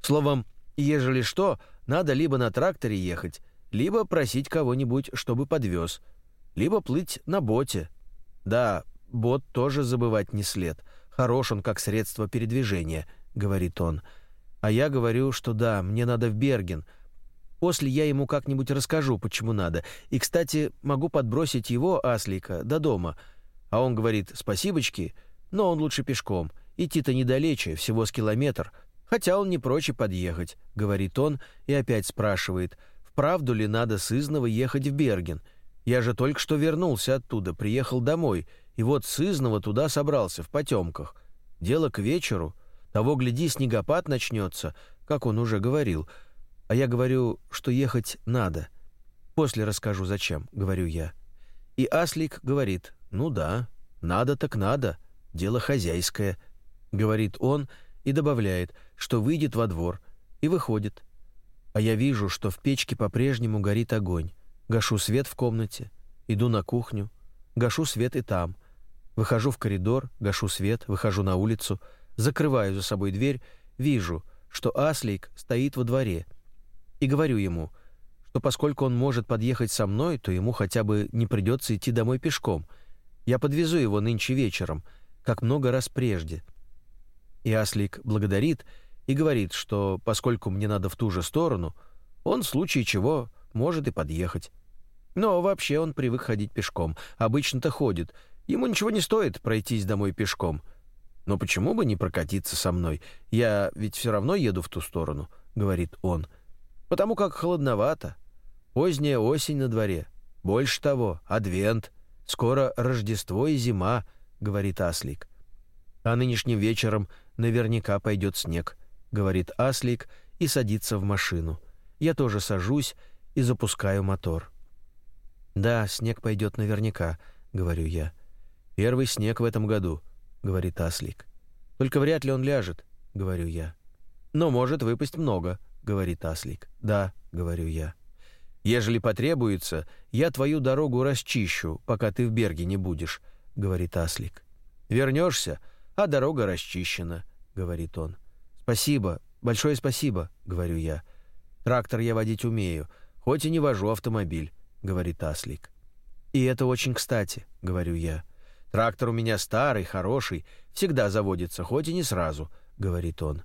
Словом, ежели что, надо либо на тракторе ехать, либо просить кого-нибудь, чтобы подвез, либо плыть на боте. Да, бот тоже забывать не след. Хорош он как средство передвижения, — говорит он. А я говорю, что да, мне надо в Берген — После я ему как-нибудь расскажу, почему надо. И, кстати, могу подбросить его, Аслика, до дома. А он говорит «спасибочки», но он лучше пешком. Идти-то недалече, всего с километр. Хотя он не прочь и подъехать, говорит он и опять спрашивает, вправду ли надо с Изного ехать в Берген. Я же только что вернулся оттуда, приехал домой, и вот с Изного туда собрался, в потемках. Дело к вечеру. Того, гляди, снегопад начнется, как он уже говорил — а я говорю, что ехать надо. После расскажу, зачем, говорю я. И Аслик говорит, ну да, надо так надо, дело хозяйское, говорит он и добавляет, что выйдет во двор и выходит. А я вижу, что в печке по-прежнему горит огонь. Гашу свет в комнате, иду на кухню, гашу свет и там. Выхожу в коридор, гашу свет, выхожу на улицу, закрываю за собой дверь, вижу, что Аслик стоит во дворе — и говорю ему, что поскольку он может подъехать со мной, то ему хотя бы не придется идти домой пешком. Я подвезу его нынче вечером, как много раз прежде. И Аслик благодарит и говорит, что поскольку мне надо в ту же сторону, он в случае чего может и подъехать. Но вообще он привык ходить пешком. Обычно-то ходит. Ему ничего не стоит пройтись домой пешком. Но почему бы не прокатиться со мной? Я ведь все равно еду в ту сторону, говорит он. — потому как холодновато. Поздняя осень на дворе. Больше того, адвент. Скоро Рождество и зима, говорит Аслик. А нынешним вечером наверняка пойдет снег, говорит Аслик и садится в машину. Я тоже сажусь и запускаю мотор. Да, снег пойдет наверняка, говорю я. Первый снег в этом году, говорит Аслик. Только вряд ли он ляжет, говорю я. Но может выпасть много, — говорит Аслик. «Да», — говорю я. «Ежели потребуется, я твою дорогу расчищу, пока ты в Берге не будешь», — говорит Аслик. «Вернешься, а дорога расчищена», — говорит он. «Спасибо, большое спасибо», — говорю я. «Трактор я водить умею, хоть и не вожу автомобиль», — говорит Аслик. «И это очень кстати», — говорю я. «Трактор у меня старый, хороший, всегда заводится, хоть и не сразу», — говорит он.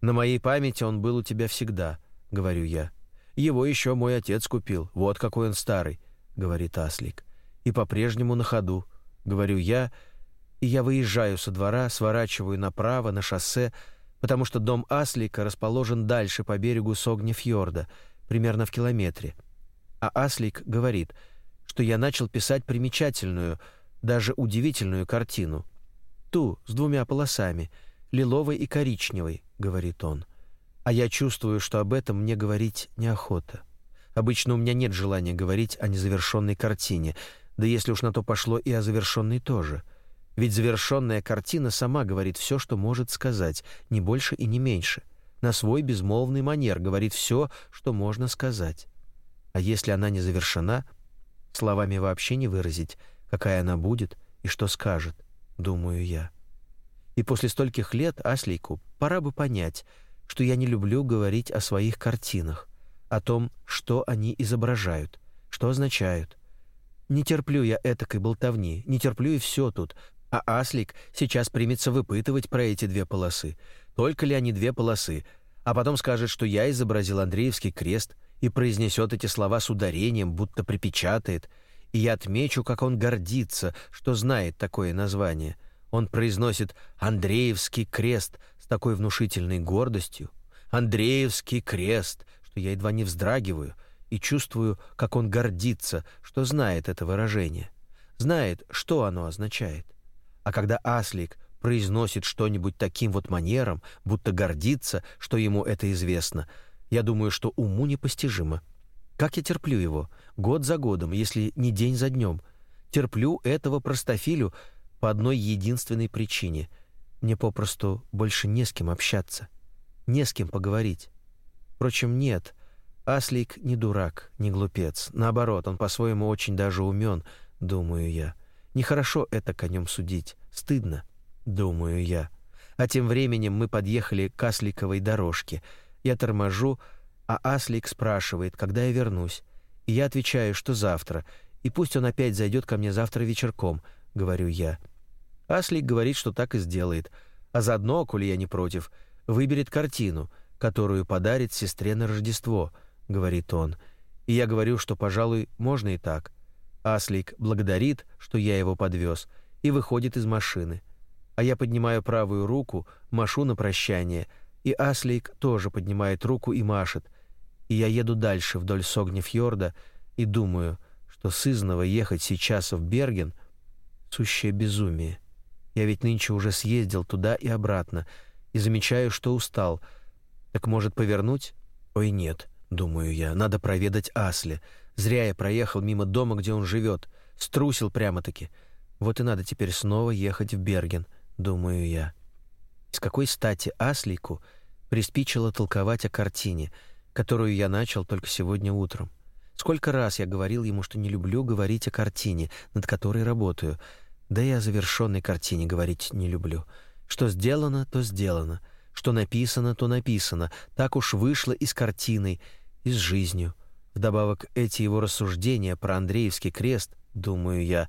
На моей памяти он был у тебя всегда, говорю я. Его еще мой отец купил. Вот какой он старый, говорит Аслик. И по-прежнему на ходу, говорю я, и я выезжаю со двора, сворачиваю направо на шоссе, потому что дом Аслика расположен дальше по берегу Согнефьорда, примерно в километре. А Аслик говорит, что я начал писать примечательную, даже удивительную картину. Ту, с двумя полосами, лиловой и коричневой, говорит он. А я чувствую, что об этом мне говорить неохота. Обычно у меня нет желания говорить о незавершенной картине, да если уж на то пошло и о завершенной тоже. Ведь завершенная картина сама говорит все, что может сказать, не больше и не меньше. На свой безмолвный манер говорит все, что можно сказать. А если она не завершена, словами вообще не выразить, какая она будет и что скажет, думаю я. И после стольких лет Аслейку пора бы понять, что я не люблю говорить о своих картинах, о том, что они изображают, что означают. Не терплю я этакой болтовни, не терплю и все тут, а Аслик сейчас примется выпытывать про эти две полосы. Только ли они две полосы, а потом скажет, что я изобразил Андреевский крест и произнесет эти слова с ударением, будто припечатает, и я отмечу, как он гордится, что знает такое название. Он произносит «Андреевский крест» с такой внушительной гордостью. «Андреевский крест», что я едва не вздрагиваю и чувствую, как он гордится, что знает это выражение. Знает, что оно означает. А когда Аслик произносит что-нибудь таким вот манером, будто гордится, что ему это известно, я думаю, что уму непостижимо. Как я терплю его, год за годом, если не день за днем. Терплю этого простофилю по одной единственной причине. Мне попросту больше не с кем общаться, не с кем поговорить. Впрочем, нет. Аслик не дурак, не глупец. Наоборот, он по-своему очень даже умен, думаю я. Нехорошо это о нем судить. Стыдно, думаю я. А тем временем мы подъехали к Асликовой дорожке. Я торможу, а Аслик спрашивает, когда я вернусь. И я отвечаю, что завтра. И пусть он опять зайдет ко мне завтра вечерком, говорю я. Аслик говорит, что так и сделает. А заодно, коли я не против, выберет картину — которую подарит сестре на Рождество», — говорит он. И я говорю, что, пожалуй, можно и так. Аслик благодарит, что я его подвез, и выходит из машины. А я поднимаю правую руку, машу на прощание, и Аслик тоже поднимает руку и машет. И я еду дальше вдоль Согнефьорда и думаю, что сызново ехать сейчас в Берген — сущее безумие. Я ведь нынче уже съездил туда и обратно, и замечаю, что устал — так может повернуть? Ой, нет, думаю я, надо проведать Асли. Зря я проехал мимо дома, где он живет. Струсил прямо-таки. Вот и надо теперь снова ехать в Берген, думаю я. С какой стати Аслику приспичило толковать о картине, которую я начал только сегодня утром? Сколько раз я говорил ему, что не люблю говорить о картине, над которой работаю. Да и о завершенной картине говорить не люблю. Что сделано, то сделано. Что написано, то написано. Так уж вышло и с картиной, и с жизнью. Вдобавок эти его рассуждения про Андреевский крест, думаю я.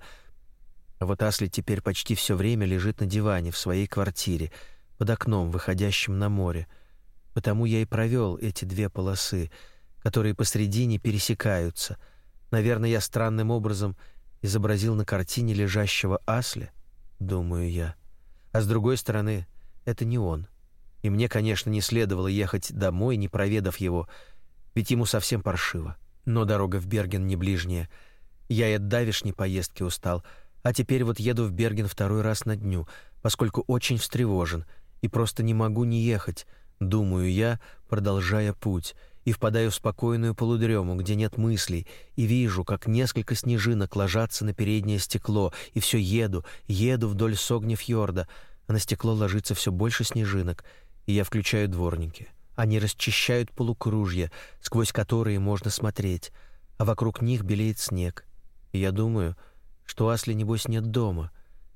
А вот Асли теперь почти все время лежит на диване в своей квартире, под окном, выходящим на море. Потому я и провел эти две полосы, которые посредине пересекаются. Наверное, я странным образом изобразил на картине лежащего Асли, думаю я. А с другой стороны, это не он. И мне, конечно, не следовало ехать домой, не проведав его, ведь ему совсем паршиво. Но дорога в Берген не ближняя. Я и от давешней поездки устал, а теперь вот еду в Берген второй раз на дню, поскольку очень встревожен и просто не могу не ехать, думаю я, продолжая путь, и впадаю в спокойную полудрему, где нет мыслей, и вижу, как несколько снежинок ложатся на переднее стекло, и все еду, еду вдоль Согнефьорда, а на стекло ложится все больше снежинок — и я включаю дворники. Они расчищают полукружья, сквозь которые можно смотреть, а вокруг них белеет снег. И я думаю, что Асли, небось, нет дома.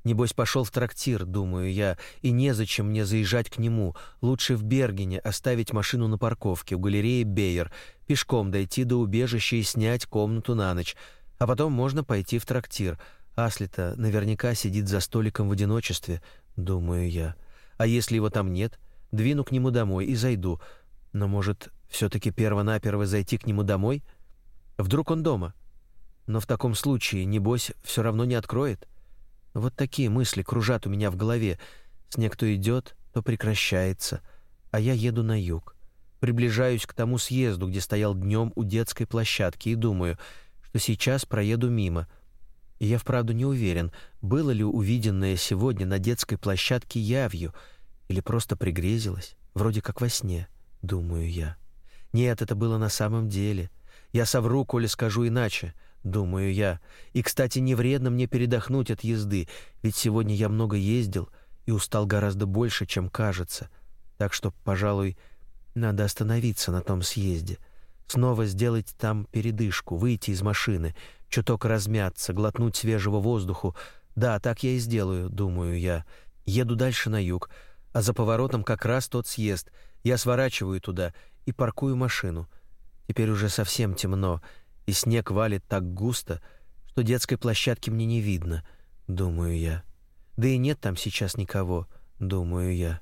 Небось, пошел в трактир, думаю я, и незачем мне заезжать к нему. Лучше в Бергене оставить машину на парковке у галереи Бейер, пешком дойти до убежища и снять комнату на ночь, а потом можно пойти в трактир. Асли-то наверняка сидит за столиком в одиночестве, думаю я. А если его там нет, Двину к нему домой и зайду. Но, может, все-таки перво-наперво зайти к нему домой? Вдруг он дома? Но в таком случае, небось, все равно не откроет. Вот такие мысли кружат у меня в голове. Снег то идет, то прекращается, а я еду на юг. Приближаюсь к тому съезду, где стоял днем у детской площадки, и думаю, что сейчас проеду мимо. И я вправду не уверен, было ли увиденное сегодня на детской площадке явью — или просто пригрезилось, вроде как во сне, думаю я. Нет, это было на самом деле. Я совру, коли скажу иначе, думаю я. И, кстати, не вредно мне передохнуть от езды, ведь сегодня я много ездил и устал гораздо больше, чем кажется. Так что, пожалуй, надо остановиться на том съезде. Снова сделать там передышку, выйти из машины, чуток размяться, глотнуть свежего воздуху. Да, так я и сделаю, думаю я. Еду дальше на юг, а за поворотом как раз тот съезд. Я сворачиваю туда и паркую машину. Теперь уже совсем темно, и снег валит так густо, что детской площадки мне не видно, думаю я. Да и нет там сейчас никого, думаю я.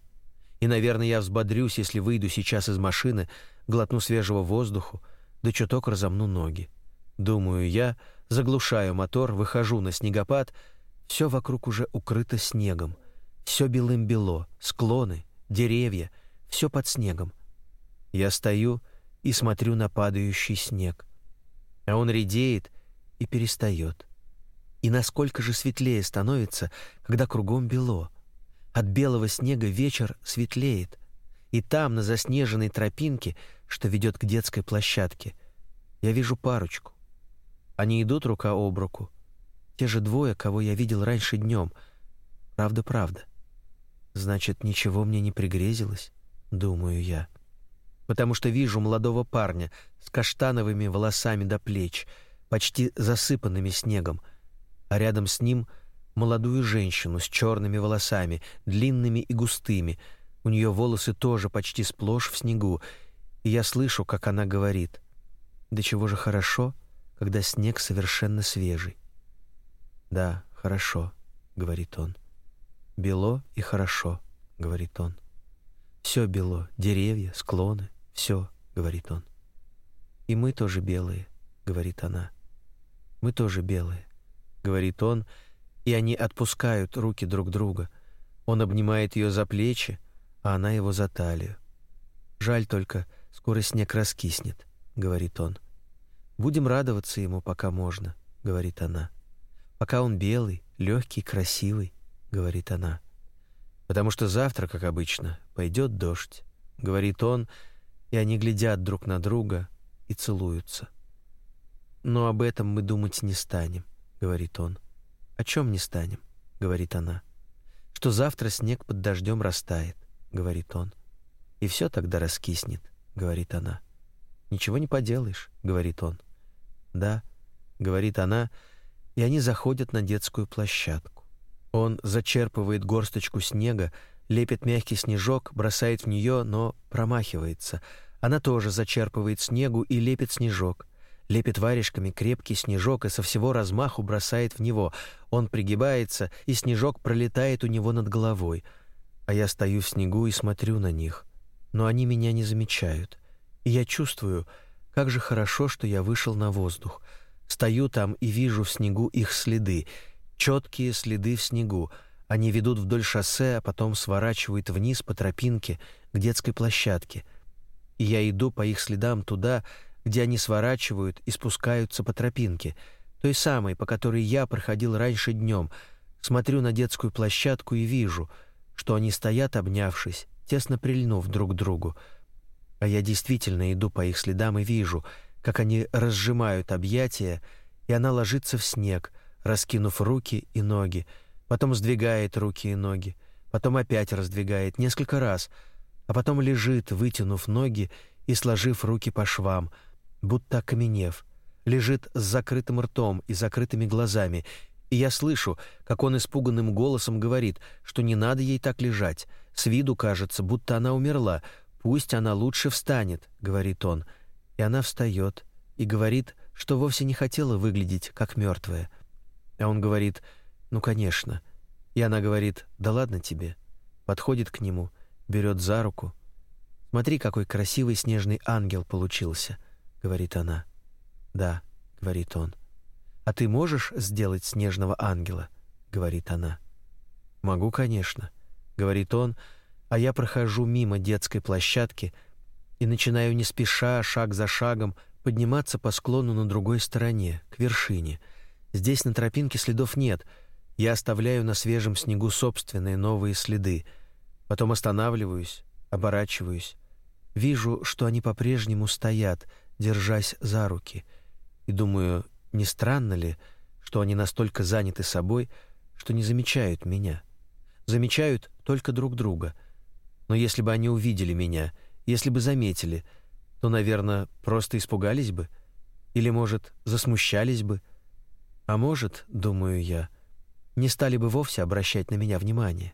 И, наверное, я взбодрюсь, если выйду сейчас из машины, глотну свежего воздуху, да чуток разомну ноги. Думаю я, заглушаю мотор, выхожу на снегопад, все вокруг уже укрыто снегом. Все белым-бело, склоны, деревья, все под снегом. Я стою и смотрю на падающий снег. А он редеет и перестает. И насколько же светлее становится, когда кругом бело. От белого снега вечер светлеет, и там, на заснеженной тропинке, что ведет к детской площадке, я вижу парочку. Они идут рука об руку. Те же двое, кого я видел раньше днем. Правда-правда. Значит, ничего мне не пригрезилось, думаю я. Потому что вижу молодого парня с каштановыми волосами до плеч, почти засыпанными снегом, а рядом с ним — молодую женщину с черными волосами, длинными и густыми. У нее волосы тоже почти сплошь в снегу, и я слышу, как она говорит: "Да чего же хорошо, когда снег совершенно свежий". "Да, хорошо", говорит он. "Бело и хорошо", говорит он. Все бело, деревья, склоны, все, говорит он. И мы тоже белые, говорит она. Мы тоже белые, говорит он и они отпускают руки друг друга. Он обнимает ее за плечи, а она его за талию. Жаль только, скоро снег раскиснет, говорит он. Будем радоваться ему, пока можно, говорит она. Пока он белый, легкий, красивый, говорит она. Потому что завтра, как обычно, пойдет дождь, говорит он, и они глядят друг на друга и целуются. Но об этом мы думать не станем, говорит он. О чем не станем, говорит она. Что завтра снег под дождем растает, говорит он. И все тогда раскиснет, говорит она. Ничего не поделаешь, говорит он. Да, говорит она, и они заходят на детскую площадку. Он зачерпывает горсточку снега, лепит мягкий снежок, бросает в нее, но промахивается. Она тоже зачерпывает снегу и лепит снежок лепит варежками крепкий снежок и со всего размаху бросает в него. Он пригибается, и снежок пролетает у него над головой. А я стою в снегу и смотрю на них. Но они меня не замечают. И я чувствую, как же хорошо, что я вышел на воздух. Стою там и вижу в снегу их следы, четкие следы в снегу. Они ведут вдоль шоссе, а потом сворачивают вниз по тропинке к детской площадке. И я иду по их следам туда, где они сворачивают и спускаются по тропинке, той самой, по которой я проходил раньше днем. Смотрю на детскую площадку и вижу, что они стоят, обнявшись, тесно прильнув друг к другу. А я действительно иду по их следам и вижу, как они разжимают объятия, и она ложится в снег, раскинув руки и ноги, потом сдвигает руки и ноги, потом опять раздвигает несколько раз, а потом лежит, вытянув ноги и сложив руки по швам — будто окаменев, лежит с закрытым ртом и закрытыми глазами, и я слышу, как он испуганным голосом говорит, что не надо ей так лежать. С виду кажется, будто она умерла. Пусть она лучше встанет, говорит он. И она встает и говорит, что вовсе не хотела выглядеть как мертвая. А он говорит: "Ну, конечно". И она говорит: "Да ладно тебе". Подходит к нему, берет за руку. Смотри, какой красивый снежный ангел получился говорит она. Да, говорит он. А ты можешь сделать снежного ангела? говорит она. Могу, конечно, говорит он, а я прохожу мимо детской площадки и начинаю не спеша, шаг за шагом подниматься по склону на другой стороне, к вершине. Здесь на тропинке следов нет. Я оставляю на свежем снегу собственные новые следы. Потом останавливаюсь, оборачиваюсь Вижу, что они по-прежнему стоят, держась за руки, и думаю, не странно ли, что они настолько заняты собой, что не замечают меня. Замечают только друг друга. Но если бы они увидели меня, если бы заметили, то, наверное, просто испугались бы или, может, засмущались бы. А может, думаю я, не стали бы вовсе обращать на меня внимание.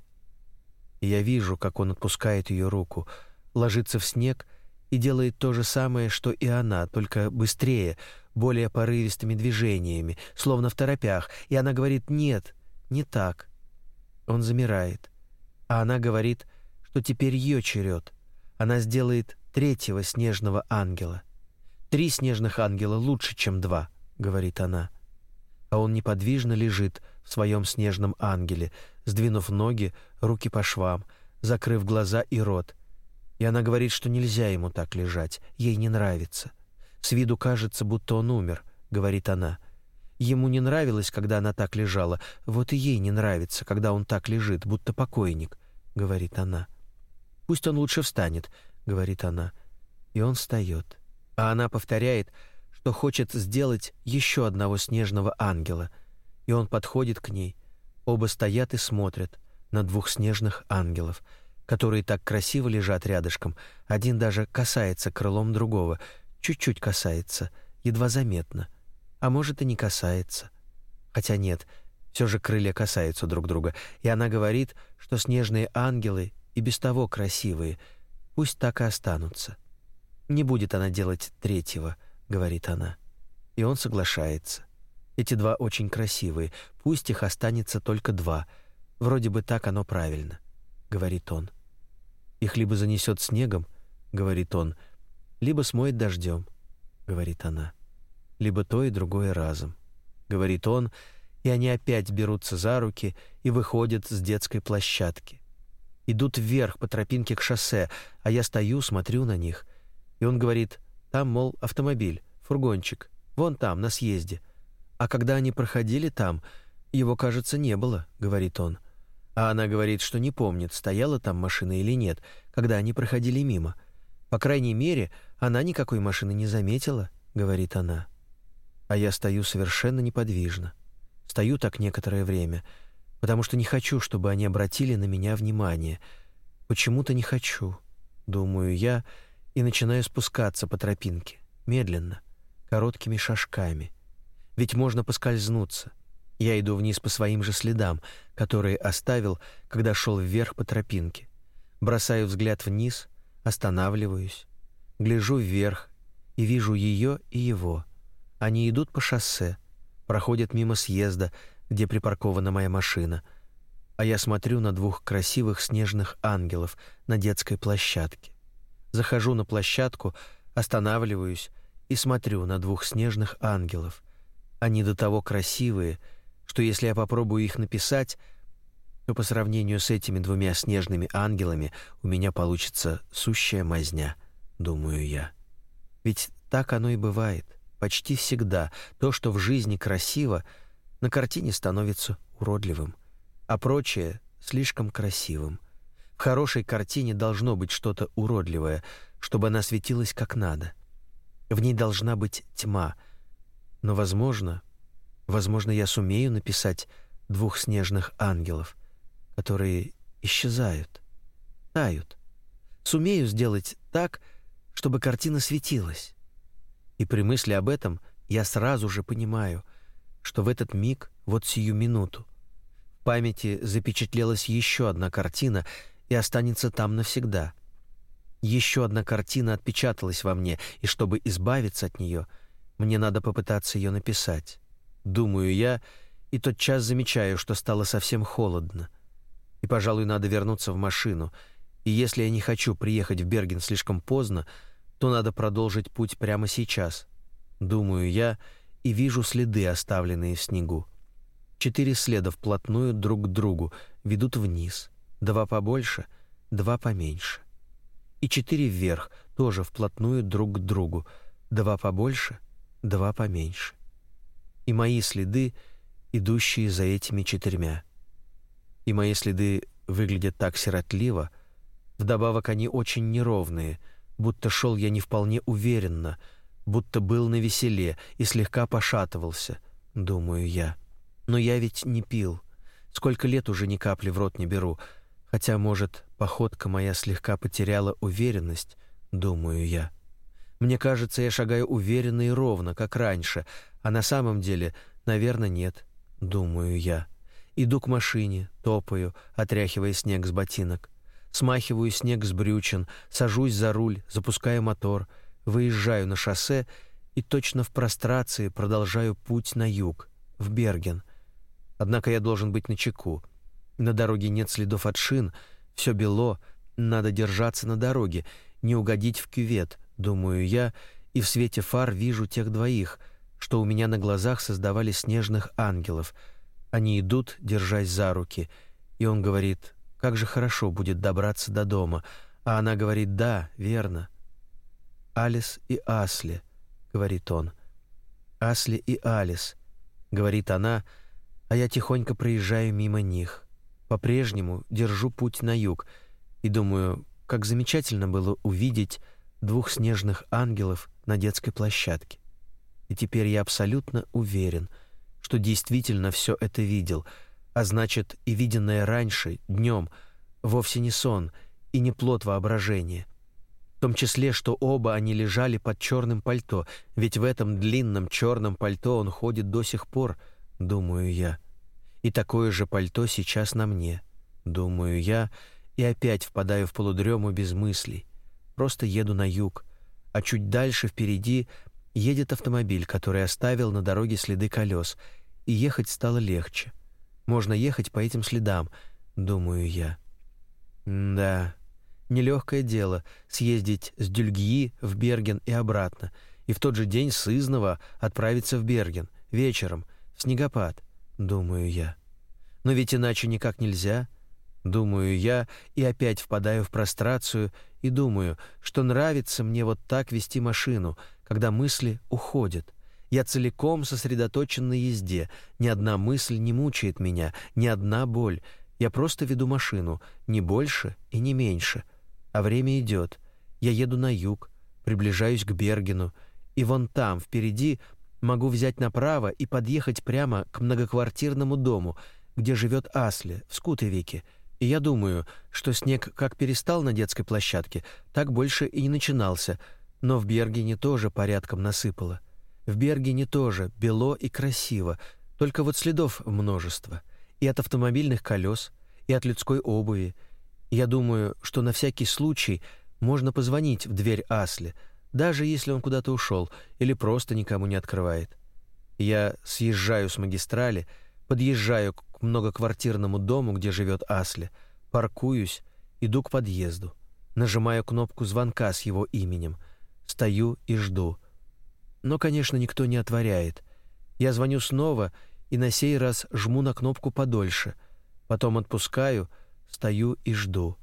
Я вижу, как он отпускает ее руку, ложится в снег и делает то же самое, что и она, только быстрее, более порывистыми движениями, словно в торопях, и она говорит «нет, не так». Он замирает, а она говорит, что теперь ее черед. Она сделает третьего снежного ангела. «Три снежных ангела лучше, чем два», — говорит она. А он неподвижно лежит своем снежном ангеле, сдвинув ноги, руки по швам, закрыв глаза и рот. И она говорит, что нельзя ему так лежать, ей не нравится. С виду кажется, будто он умер, говорит она. Ему не нравилось, когда она так лежала, вот и ей не нравится, когда он так лежит, будто покойник, говорит она. Пусть он лучше встанет, говорит она. И он встает. А она повторяет, что хочет сделать еще одного снежного ангела. И он подходит к ней. Оба стоят и смотрят на двух снежных ангелов, которые так красиво лежат рядышком. Один даже касается крылом другого, чуть-чуть касается, едва заметно. А может и не касается. Хотя нет, все же крылья касаются друг друга, и она говорит, что снежные ангелы и без того красивые, пусть так и останутся. Не будет она делать третьего, говорит она. И он соглашается. Эти два очень красивые, пусть их останется только два. Вроде бы так оно правильно, говорит он. Их либо занесет снегом, говорит он, — либо смоет дождем, говорит она, либо то и другое разом, говорит он, и они опять берутся за руки и выходят с детской площадки. Идут вверх по тропинке к шоссе, а я стою, смотрю на них. И он говорит, там, мол, автомобиль, фургончик, вон там, на съезде. А когда они проходили там, его, кажется, не было, говорит он. А она говорит, что не помнит, стояла там машина или нет, когда они проходили мимо. По крайней мере, она никакой машины не заметила, говорит она. А я стою совершенно неподвижно. Стою так некоторое время, потому что не хочу, чтобы они обратили на меня внимание. Почему-то не хочу, думаю я, и начинаю спускаться по тропинке, медленно, короткими шажками. Ведь можно поскользнуться. Я иду вниз по своим же следам, которые оставил, когда шел вверх по тропинке. Бросаю взгляд вниз, останавливаюсь, Гляжу вверх и вижу ее и его. Они идут по шоссе, проходят мимо съезда, где припаркована моя машина, а я смотрю на двух красивых снежных ангелов на детской площадке. Захожу на площадку, останавливаюсь и смотрю на двух снежных ангелов. Они до того красивые, что если я попробую их написать, то по сравнению с этими двумя снежными ангелами у меня получится сущая мазня — думаю я. Ведь так оно и бывает. Почти всегда то, что в жизни красиво, на картине становится уродливым, а прочее слишком красивым. В хорошей картине должно быть что-то уродливое, чтобы она светилась как надо. В ней должна быть тьма. Но, возможно, возможно, я сумею написать двух снежных ангелов, которые исчезают, тают. Сумею сделать так, чтобы картина светилась. И при мысли об этом я сразу же понимаю, что в этот миг, вот сию минуту, в памяти запечатлелась еще одна картина и останется там навсегда. Еще одна картина отпечаталась во мне, и чтобы избавиться от нее, мне надо попытаться ее написать. Думаю я, и тотчас замечаю, что стало совсем холодно. И, пожалуй, надо вернуться в машину. И если я не хочу приехать в Берген слишком поздно, то надо продолжить путь прямо сейчас. Думаю я и вижу следы, оставленные в снегу. Четыре следа вплотную друг к другу ведут вниз. Два побольше, два поменьше. И четыре вверх, тоже вплотную друг к другу. Два побольше, два поменьше. И мои следы, идущие за этими четырьмя. И мои следы выглядят так сиротливо, вдобавок они очень неровные — будто шел я не вполне уверенно, будто был на веселе и слегка пошатывался, думаю я. Но я ведь не пил. Сколько лет уже ни капли в рот не беру, хотя, может, походка моя слегка потеряла уверенность, думаю я. Мне кажется, я шагаю уверенно и ровно, как раньше, а на самом деле, наверное, нет, думаю я. Иду к машине, топаю, отряхивая снег с ботинок. Смахиваю снег с брючин, сажусь за руль, запускаю мотор, выезжаю на шоссе и точно в прострации продолжаю путь на юг, в Берген. Однако я должен быть начеку. На дороге нет следов от шин, все бело, надо держаться на дороге, не угодить в кювет, думаю я, и в свете фар вижу тех двоих, что у меня на глазах создавали снежных ангелов. Они идут, держась за руки, и он говорит: "Как же хорошо будет добраться до дома". А она говорит: "Да, верно". Алис и Асли, говорит он. Асли и Алис, говорит она, а я тихонько проезжаю мимо них. По-прежнему держу путь на юг и думаю, как замечательно было увидеть двух снежных ангелов на детской площадке. И теперь я абсолютно уверен, что действительно все это видел, а значит, и виденное раньше, днем, вовсе не сон и не плод воображения. В том числе, что оба они лежали под черным пальто, ведь в этом длинном черном пальто он ходит до сих пор, думаю я. И такое же пальто сейчас на мне, думаю я, и опять впадаю в полудрему без мыслей. Просто еду на юг, а чуть дальше впереди едет автомобиль, который оставил на дороге следы колес, и ехать стало легче. Можно ехать по этим следам, думаю я. да, нелегкое дело съездить с Дюльгии в Берген и обратно, и в тот же день с Изного отправиться в Берген вечером в снегопад, думаю я. Но ведь иначе никак нельзя. Думаю я и опять впадаю в прострацию и думаю, что нравится мне вот так вести машину, когда мысли уходят. Я целиком сосредоточен на езде, ни одна мысль не мучает меня, ни одна боль. Я просто веду машину, не больше и не меньше. А время идет. Я еду на юг, приближаюсь к Бергену, и вон там, впереди, могу взять направо и подъехать прямо к многоквартирному дому, где живет Асли в Скутовике — и я думаю, что снег как перестал на детской площадке, так больше и не начинался, но в Бергене тоже порядком насыпало. В Бергене тоже бело и красиво, только вот следов множество. И от автомобильных колес, и от людской обуви. Я думаю, что на всякий случай можно позвонить в дверь Асли, даже если он куда-то ушел или просто никому не открывает. Я съезжаю с магистрали, подъезжаю к многоквартирному дому, где живет Асли, паркуюсь, иду к подъезду, нажимаю кнопку звонка с его именем, стою и жду. Но, конечно, никто не отворяет. Я звоню снова и на сей раз жму на кнопку подольше, потом отпускаю, стою и жду.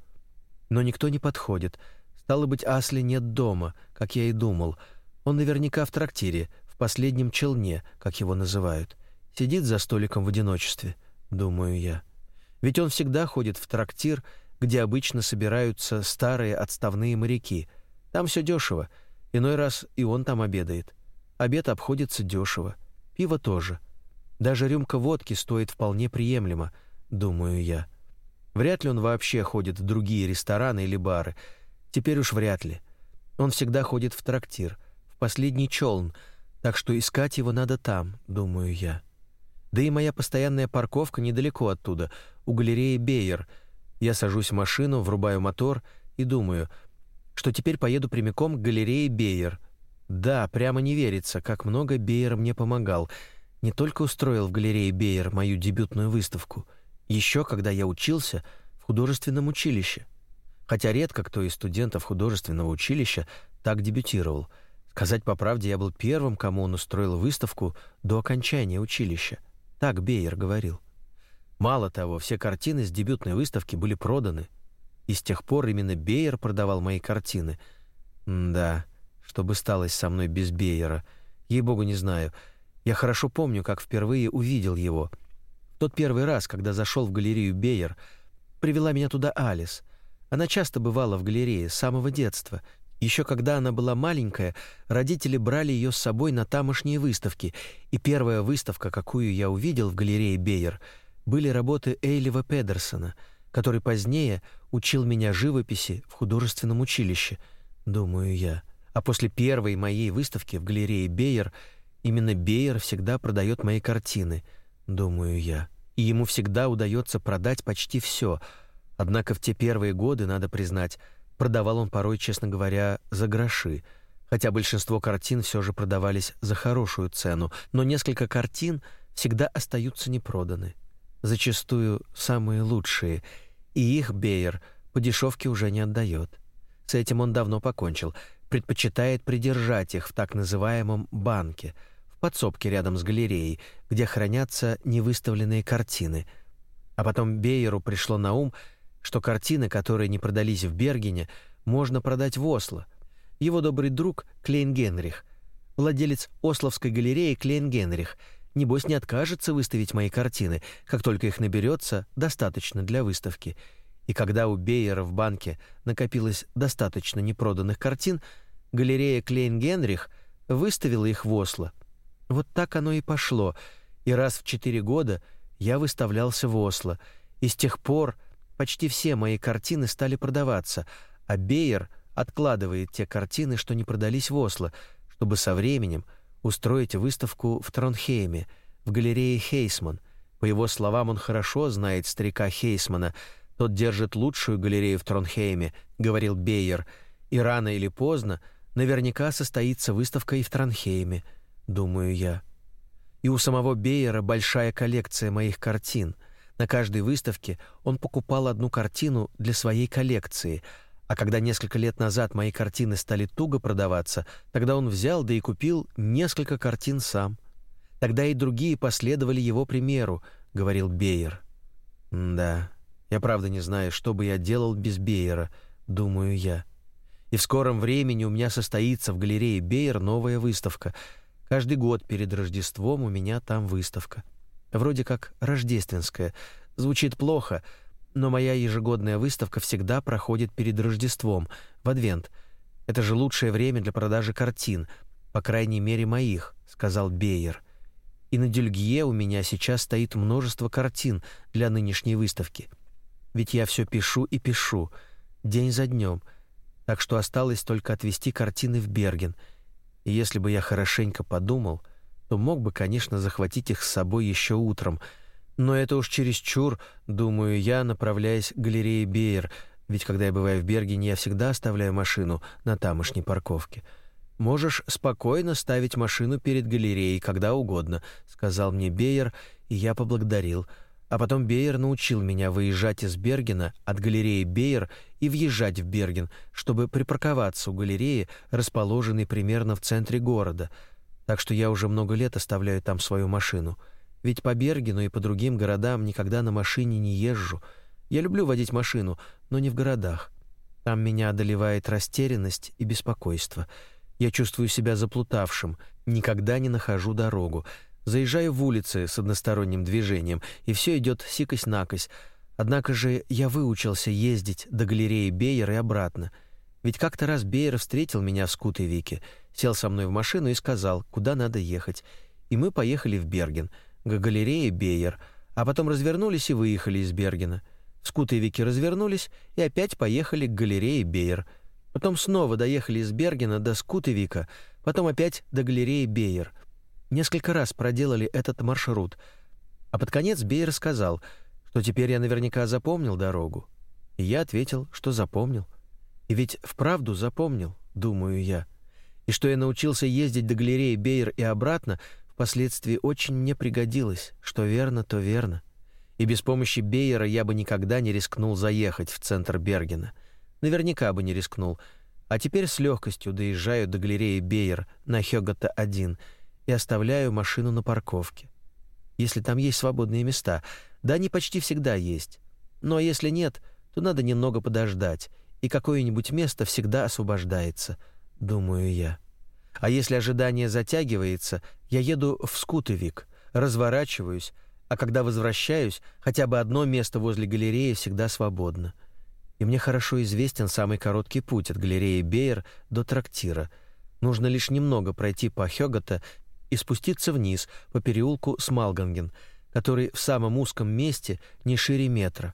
Но никто не подходит. Стало быть, Асли нет дома, как я и думал. Он наверняка в трактире, в последнем челне, как его называют. Сидит за столиком в одиночестве — думаю я. Ведь он всегда ходит в трактир, где обычно собираются старые отставные моряки. Там все дешево. Иной раз и он там обедает. Обед обходится дешево. Пиво тоже. Даже рюмка водки стоит вполне приемлемо, думаю я. Вряд ли он вообще ходит в другие рестораны или бары. Теперь уж вряд ли. Он всегда ходит в трактир, в последний челн, так что искать его надо там, думаю я. Да и моя постоянная парковка недалеко оттуда, у галереи Бейер. Я сажусь в машину, врубаю мотор и думаю, что теперь поеду прямиком к галерее Бейер. Да, прямо не верится, как много Бейер мне помогал. Не только устроил в галерее Бейер мою дебютную выставку, еще когда я учился в художественном училище. Хотя редко кто из студентов художественного училища так дебютировал. Сказать по правде, я был первым, кому он устроил выставку до окончания училища. Так Бейер говорил. Мало того, все картины с дебютной выставки были проданы. И с тех пор именно Бейер продавал мои картины. М да, что бы стало со мной без Бейера, ей-богу не знаю. Я хорошо помню, как впервые увидел его. В тот первый раз, когда зашел в галерею Бейер, привела меня туда Алис. Она часто бывала в галерее с самого детства, Еще когда она была маленькая, родители брали ее с собой на тамошние выставки, и первая выставка, какую я увидел в галерее Бейер, были работы Эйлива Педерсона, который позднее учил меня живописи в художественном училище, думаю я. А после первой моей выставки в галерее Бейер именно Бейер всегда продает мои картины, думаю я. И ему всегда удается продать почти все. Однако в те первые годы, надо признать, Продавал он порой, честно говоря, за гроши, хотя большинство картин все же продавались за хорошую цену, но несколько картин всегда остаются непроданы. Зачастую самые лучшие, и их Бейер по дешевке уже не отдает. С этим он давно покончил, предпочитает придержать их в так называемом банке, в подсобке рядом с галереей, где хранятся невыставленные картины. А потом Бейеру пришло на ум, что картины, которые не продались в Бергене, можно продать в Осло. Его добрый друг Клейн Генрих, владелец Ословской галереи Клейн Генрих, небось не откажется выставить мои картины, как только их наберется достаточно для выставки. И когда у Бейера в банке накопилось достаточно непроданных картин, галерея Клейн Генрих выставила их в Осло. Вот так оно и пошло. И раз в четыре года я выставлялся в Осло, и с тех пор Почти все мои картины стали продаваться, а Бейер откладывает те картины, что не продались в Осло, чтобы со временем устроить выставку в Тронхейме, в галерее Хейсман. По его словам, он хорошо знает старика Хейсмана. Тот держит лучшую галерею в Тронхейме, говорил Бейер, и рано или поздно наверняка состоится выставка и в Тронхейме, думаю я. И у самого Бейера большая коллекция моих картин — на каждой выставке он покупал одну картину для своей коллекции, а когда несколько лет назад мои картины стали туго продаваться, тогда он взял да и купил несколько картин сам. Тогда и другие последовали его примеру, говорил Бейер. Да, я правда не знаю, что бы я делал без Бейера, думаю я. И в скором времени у меня состоится в галерее Бейер новая выставка. Каждый год перед Рождеством у меня там выставка вроде как рождественская. Звучит плохо, но моя ежегодная выставка всегда проходит перед Рождеством, в Адвент. Это же лучшее время для продажи картин, по крайней мере моих, сказал Бейер. И на Дюльгье у меня сейчас стоит множество картин для нынешней выставки. Ведь я все пишу и пишу, день за днем. Так что осталось только отвезти картины в Берген. И если бы я хорошенько подумал, то мог бы, конечно, захватить их с собой еще утром. Но это уж чересчур, думаю я, направляясь к галерее Бейер, ведь когда я бываю в Бергене, я всегда оставляю машину на тамошней парковке. Можешь спокойно ставить машину перед галереей когда угодно, сказал мне Бейер, и я поблагодарил. А потом Бейер научил меня выезжать из Бергена от галереи Бейер и въезжать в Берген, чтобы припарковаться у галереи, расположенной примерно в центре города — так что я уже много лет оставляю там свою машину. Ведь по Бергену и по другим городам никогда на машине не езжу. Я люблю водить машину, но не в городах. Там меня одолевает растерянность и беспокойство. Я чувствую себя заплутавшим, никогда не нахожу дорогу. Заезжаю в улицы с односторонним движением, и все идет сикось-накось. Однако же я выучился ездить до галереи Бейер и обратно. Ведь как-то раз Бейер встретил меня в Скутовике — сел со мной в машину и сказал, куда надо ехать. И мы поехали в Берген, к галерее Бейер, а потом развернулись и выехали из Бергена. Скутовики развернулись и опять поехали к галерее Бейер. Потом снова доехали из Бергена до Скутовика, потом опять до галереи Бейер. Несколько раз проделали этот маршрут. А под конец Бейер сказал, что теперь я наверняка запомнил дорогу. И я ответил, что запомнил. И ведь вправду запомнил, думаю я и что я научился ездить до галереи Бейер и обратно, впоследствии очень мне пригодилось. Что верно, то верно. И без помощи Бейера я бы никогда не рискнул заехать в центр Бергена. Наверняка бы не рискнул. А теперь с легкостью доезжаю до галереи Бейер на Хёгата-1 и оставляю машину на парковке. Если там есть свободные места. Да они почти всегда есть. Но если нет, то надо немного подождать, и какое-нибудь место всегда освобождается — думаю я. А если ожидание затягивается, я еду в Скутовик, разворачиваюсь, а когда возвращаюсь, хотя бы одно место возле галереи всегда свободно. и мне хорошо известен самый короткий путь от галереи Бейер до трактира. Нужно лишь немного пройти по Хёгота и спуститься вниз по переулку Смалганген, который в самом узком месте не шире метра.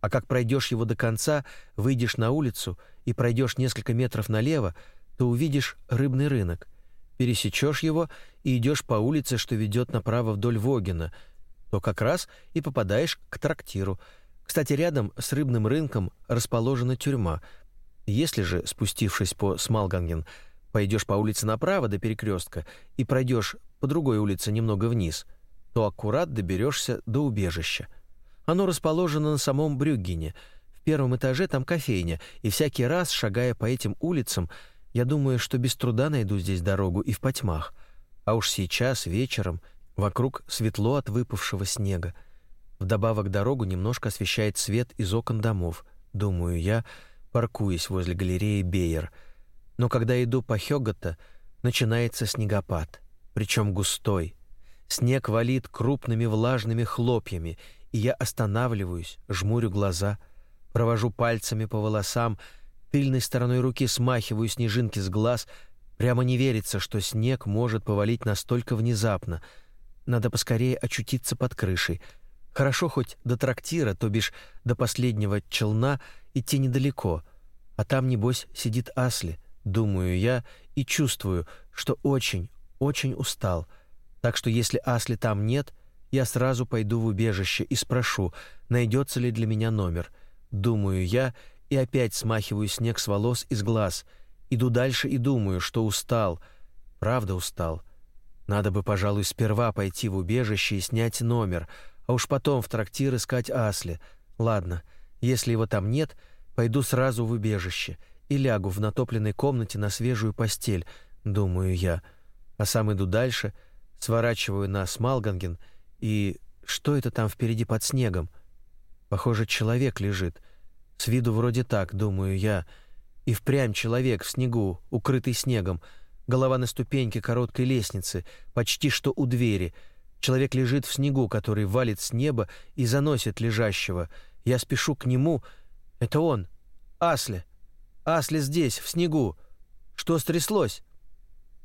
А как пройдешь его до конца, выйдешь на улицу и пройдешь несколько метров налево, то увидишь рыбный рынок. Пересечешь его и идешь по улице, что ведет направо вдоль Вогина, то как раз и попадаешь к трактиру. Кстати, рядом с рыбным рынком расположена тюрьма. Если же, спустившись по Смалганген, пойдешь по улице направо до перекрестка и пройдешь по другой улице немного вниз, то аккурат доберешься до убежища. Оно расположено на самом Брюггене. В первом этаже там кофейня, и всякий раз, шагая по этим улицам, я думаю, что без труда найду здесь дорогу и в потьмах. А уж сейчас, вечером, вокруг светло от выпавшего снега. Вдобавок дорогу немножко освещает свет из окон домов, думаю я, паркуясь возле галереи Бейер — но когда иду по Хёгота, начинается снегопад, причем густой. Снег валит крупными влажными хлопьями, и я останавливаюсь, жмурю глаза, провожу пальцами по волосам, тыльной стороной руки смахиваю снежинки с глаз. Прямо не верится, что снег может повалить настолько внезапно. Надо поскорее очутиться под крышей. Хорошо хоть до трактира, то бишь до последнего челна, идти недалеко. А там, небось, сидит Асли — думаю я и чувствую, что очень, очень устал. Так что если Асли там нет, я сразу пойду в убежище и спрошу, найдется ли для меня номер. Думаю я и опять смахиваю снег с волос и с глаз. Иду дальше и думаю, что устал. Правда устал. Надо бы, пожалуй, сперва пойти в убежище и снять номер, а уж потом в трактир искать Асли. Ладно, если его там нет, пойду сразу в убежище и лягу в натопленной комнате на свежую постель, думаю я, а сам иду дальше, сворачиваю на Смалганген и что это там впереди под снегом? Похоже, человек лежит. С виду вроде так, думаю я. И впрямь человек в снегу, укрытый снегом. Голова на ступеньке короткой лестницы, почти что у двери. Человек лежит в снегу, который валит с неба и заносит лежащего. Я спешу к нему. Это он. Асли. Асли здесь, в снегу. Что стряслось?»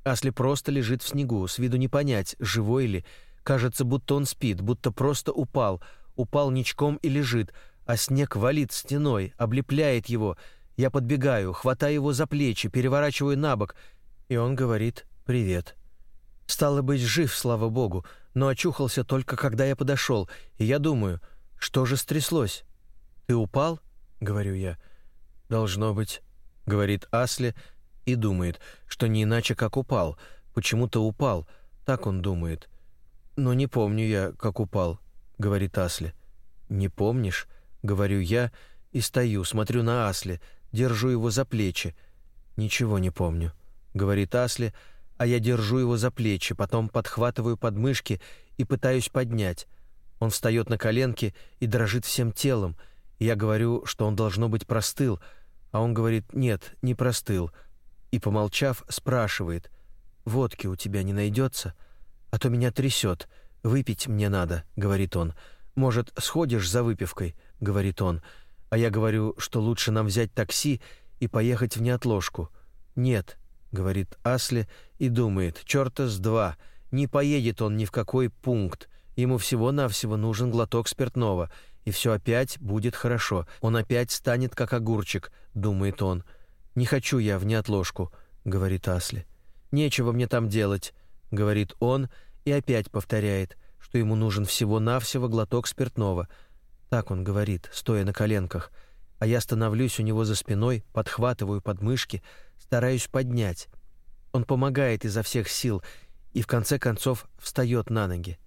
Асли просто лежит в снегу, с виду не понять, живой ли. Кажется, будто он спит, будто просто упал. Упал ничком и лежит, а снег валит стеной, облепляет его. Я подбегаю, хватаю его за плечи, переворачиваю на бок, и он говорит «Привет». Стало быть, жив, слава богу, но очухался только когда я подошел, и я думаю, что же стряслось? «Ты упал?» — говорю я. «Должно быть, — говорит Асли и думает, что не иначе как упал. Почему-то упал, так он думает. «Но не помню я, как упал», — говорит Асли. «Не помнишь?» — говорю я и стою, смотрю на Асли, держу его за плечи. «Ничего не помню», — говорит Асли, а я держу его за плечи, потом подхватываю подмышки и пытаюсь поднять. Он встает на коленки и дрожит всем телом. Я говорю, что он должно быть простыл — а он говорит «нет, не простыл». И, помолчав, спрашивает «водки у тебя не найдется? А то меня трясет. Выпить мне надо», — говорит он. «Может, сходишь за выпивкой?» — говорит он. А я говорю, что лучше нам взять такси и поехать в неотложку. «Нет», — говорит Асли и думает, «чёрта с два, не поедет он ни в какой пункт, ему всего-навсего нужен глоток спиртного» и все опять будет хорошо. Он опять станет как огурчик, думает он. Не хочу я в неотложку, говорит Асли. Нечего мне там делать, говорит он и опять повторяет, что ему нужен всего-навсего глоток спиртного. Так он говорит, стоя на коленках. А я становлюсь у него за спиной, подхватываю подмышки, стараюсь поднять. Он помогает изо всех сил и в конце концов встает на ноги.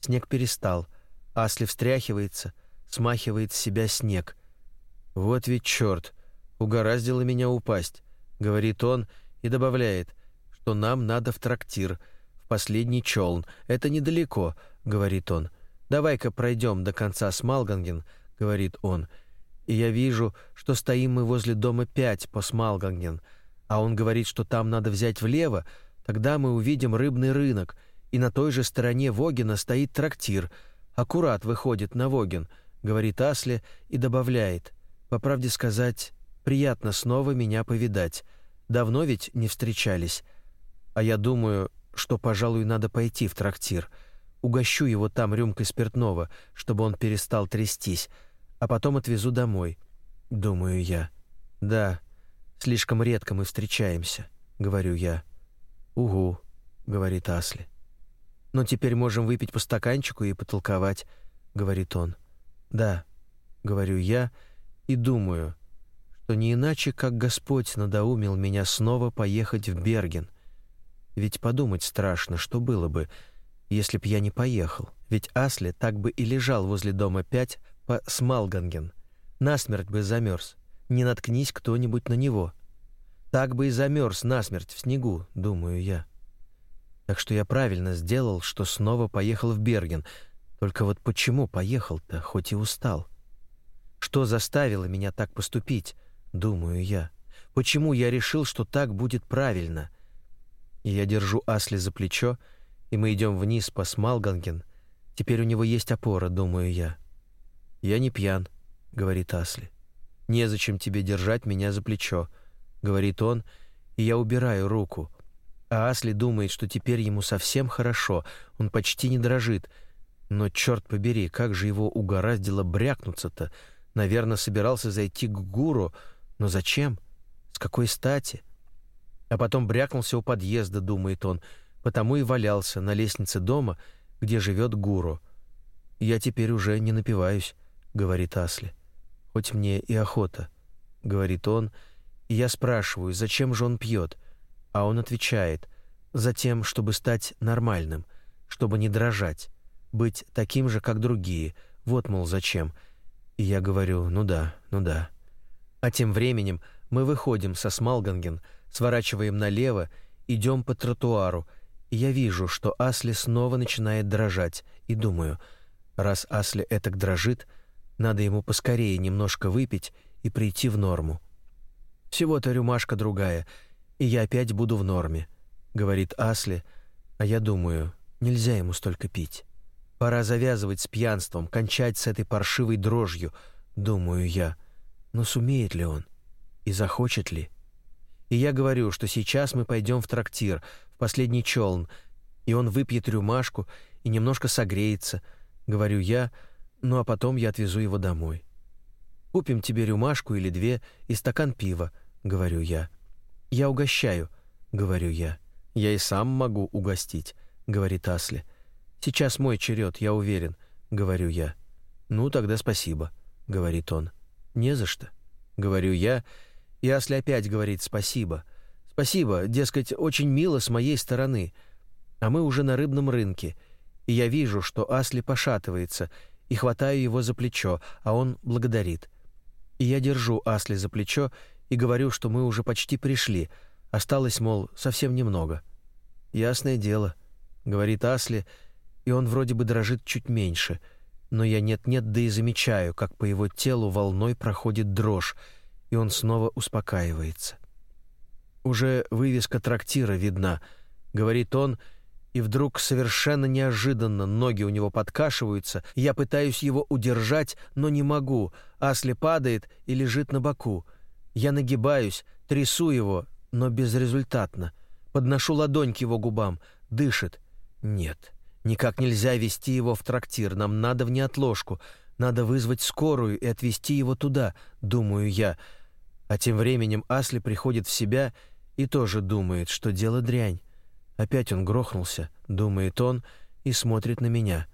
Снег перестал. Асли встряхивается — смахивает с себя снег. «Вот ведь черт! Угораздило меня упасть», — говорит он и добавляет, что нам надо в трактир, последний челн. Это недалеко, — говорит он. «Давай-ка пройдем до конца Смалганген», — говорит он. И я вижу, что стоим мы возле дома пять по Смалганген, а он говорит, что там надо взять влево, тогда мы увидим рыбный рынок, и на той же стороне Вогина стоит трактир, аккурат выходит на Воген — говорит Асли и добавляет. По правде сказать, приятно снова меня повидать. Давно ведь не встречались. А я думаю, что, пожалуй, надо пойти в трактир. Угощу его там рюмкой спиртного, чтобы он перестал трястись, а потом отвезу домой. Думаю я. Да, слишком редко мы встречаемся, говорю я. Угу, говорит Асли. Но теперь можем выпить по стаканчику и потолковать, говорит он. Да, говорю я и думаю, что не иначе, как Господь надоумил меня снова поехать в Берген. Ведь подумать страшно, что было бы, если б я не поехал. Ведь Асли так бы и лежал возле дома пять по Смалганген. Насмерть бы замерз. Не наткнись кто-нибудь на него. Так бы и замерз насмерть в снегу, думаю я. Так что я правильно сделал, что снова поехал в Берген. Только вот почему поехал-то, хоть и устал? Что заставило меня так поступить, думаю я. Почему я решил, что так будет правильно? Я держу Асли за плечо, и мы идем вниз по Смалганген. Теперь у него есть опора, думаю я. Я не пьян, говорит Асли. Незачем тебе держать меня за плечо, говорит он, и я убираю руку. А Асли думает, что теперь ему совсем хорошо, он почти не дрожит. Но черт побери, как же его угораздило брякнуться-то. Наверное, собирался зайти к гуру, но зачем? С какой стати? А потом брякнулся у подъезда, думает он, потому и валялся на лестнице дома, где живет гуру. Я теперь уже не напиваюсь, говорит Асли. Хоть мне и охота, говорит он, и я спрашиваю, зачем же он пьет, а он отвечает: затем, чтобы стать нормальным, чтобы не дрожать, быть таким же, как другие. Вот мол зачем. И я говорю: ну да, ну да. А тем временем мы выходим со Смалганген, сворачиваем налево, идем по тротуару, и я вижу, что Асли снова начинает дрожать, и думаю, раз Асли этак дрожит, надо ему поскорее немножко выпить и прийти в норму. Всего-то рюмашка другая, и я опять буду в норме, говорит Асли, а я думаю, нельзя ему столько пить. Пора завязывать с пьянством, кончать с этой паршивой дрожью, думаю я. Но сумеет ли он? И захочет ли? И я говорю, что сейчас мы пойдем в трактир, в последний челн, и он выпьет рюмашку и немножко согреется, говорю я, ну а потом я отвезу его домой. Купим тебе рюмашку или две и стакан пива, говорю я. Я угощаю, говорю я. Я и сам могу угостить, говорит Асли. Сейчас мой черед, я уверен, говорю я. Ну тогда спасибо, говорит он. Не за что, говорю я и Асли опять говорит «спасибо». «Спасибо, дескать, очень мило с моей стороны». А мы уже на рыбном рынке, и я вижу, что Асли пошатывается, и хватаю его за плечо, а он благодарит. И я держу Асли за плечо и говорю, что мы уже почти пришли, осталось, мол, совсем немного. «Ясное дело», — говорит Асли, и он вроде бы дрожит чуть меньше, но я нет-нет, да и замечаю, как по его телу волной проходит дрожь, и он снова успокаивается. Уже вывеска трактира видна, говорит он, и вдруг совершенно неожиданно ноги у него подкашиваются, я пытаюсь его удержать, но не могу. Асли падает и лежит на боку. Я нагибаюсь, трясу его, но безрезультатно. Подношу ладонь к его губам, дышит. Нет, никак нельзя вести его в трактир, нам надо в неотложку. Надо вызвать скорую и отвезти его туда, думаю я. А тем временем Асли приходит в себя и тоже думает, что дело дрянь. Опять он грохнулся, думает он, и смотрит на меня.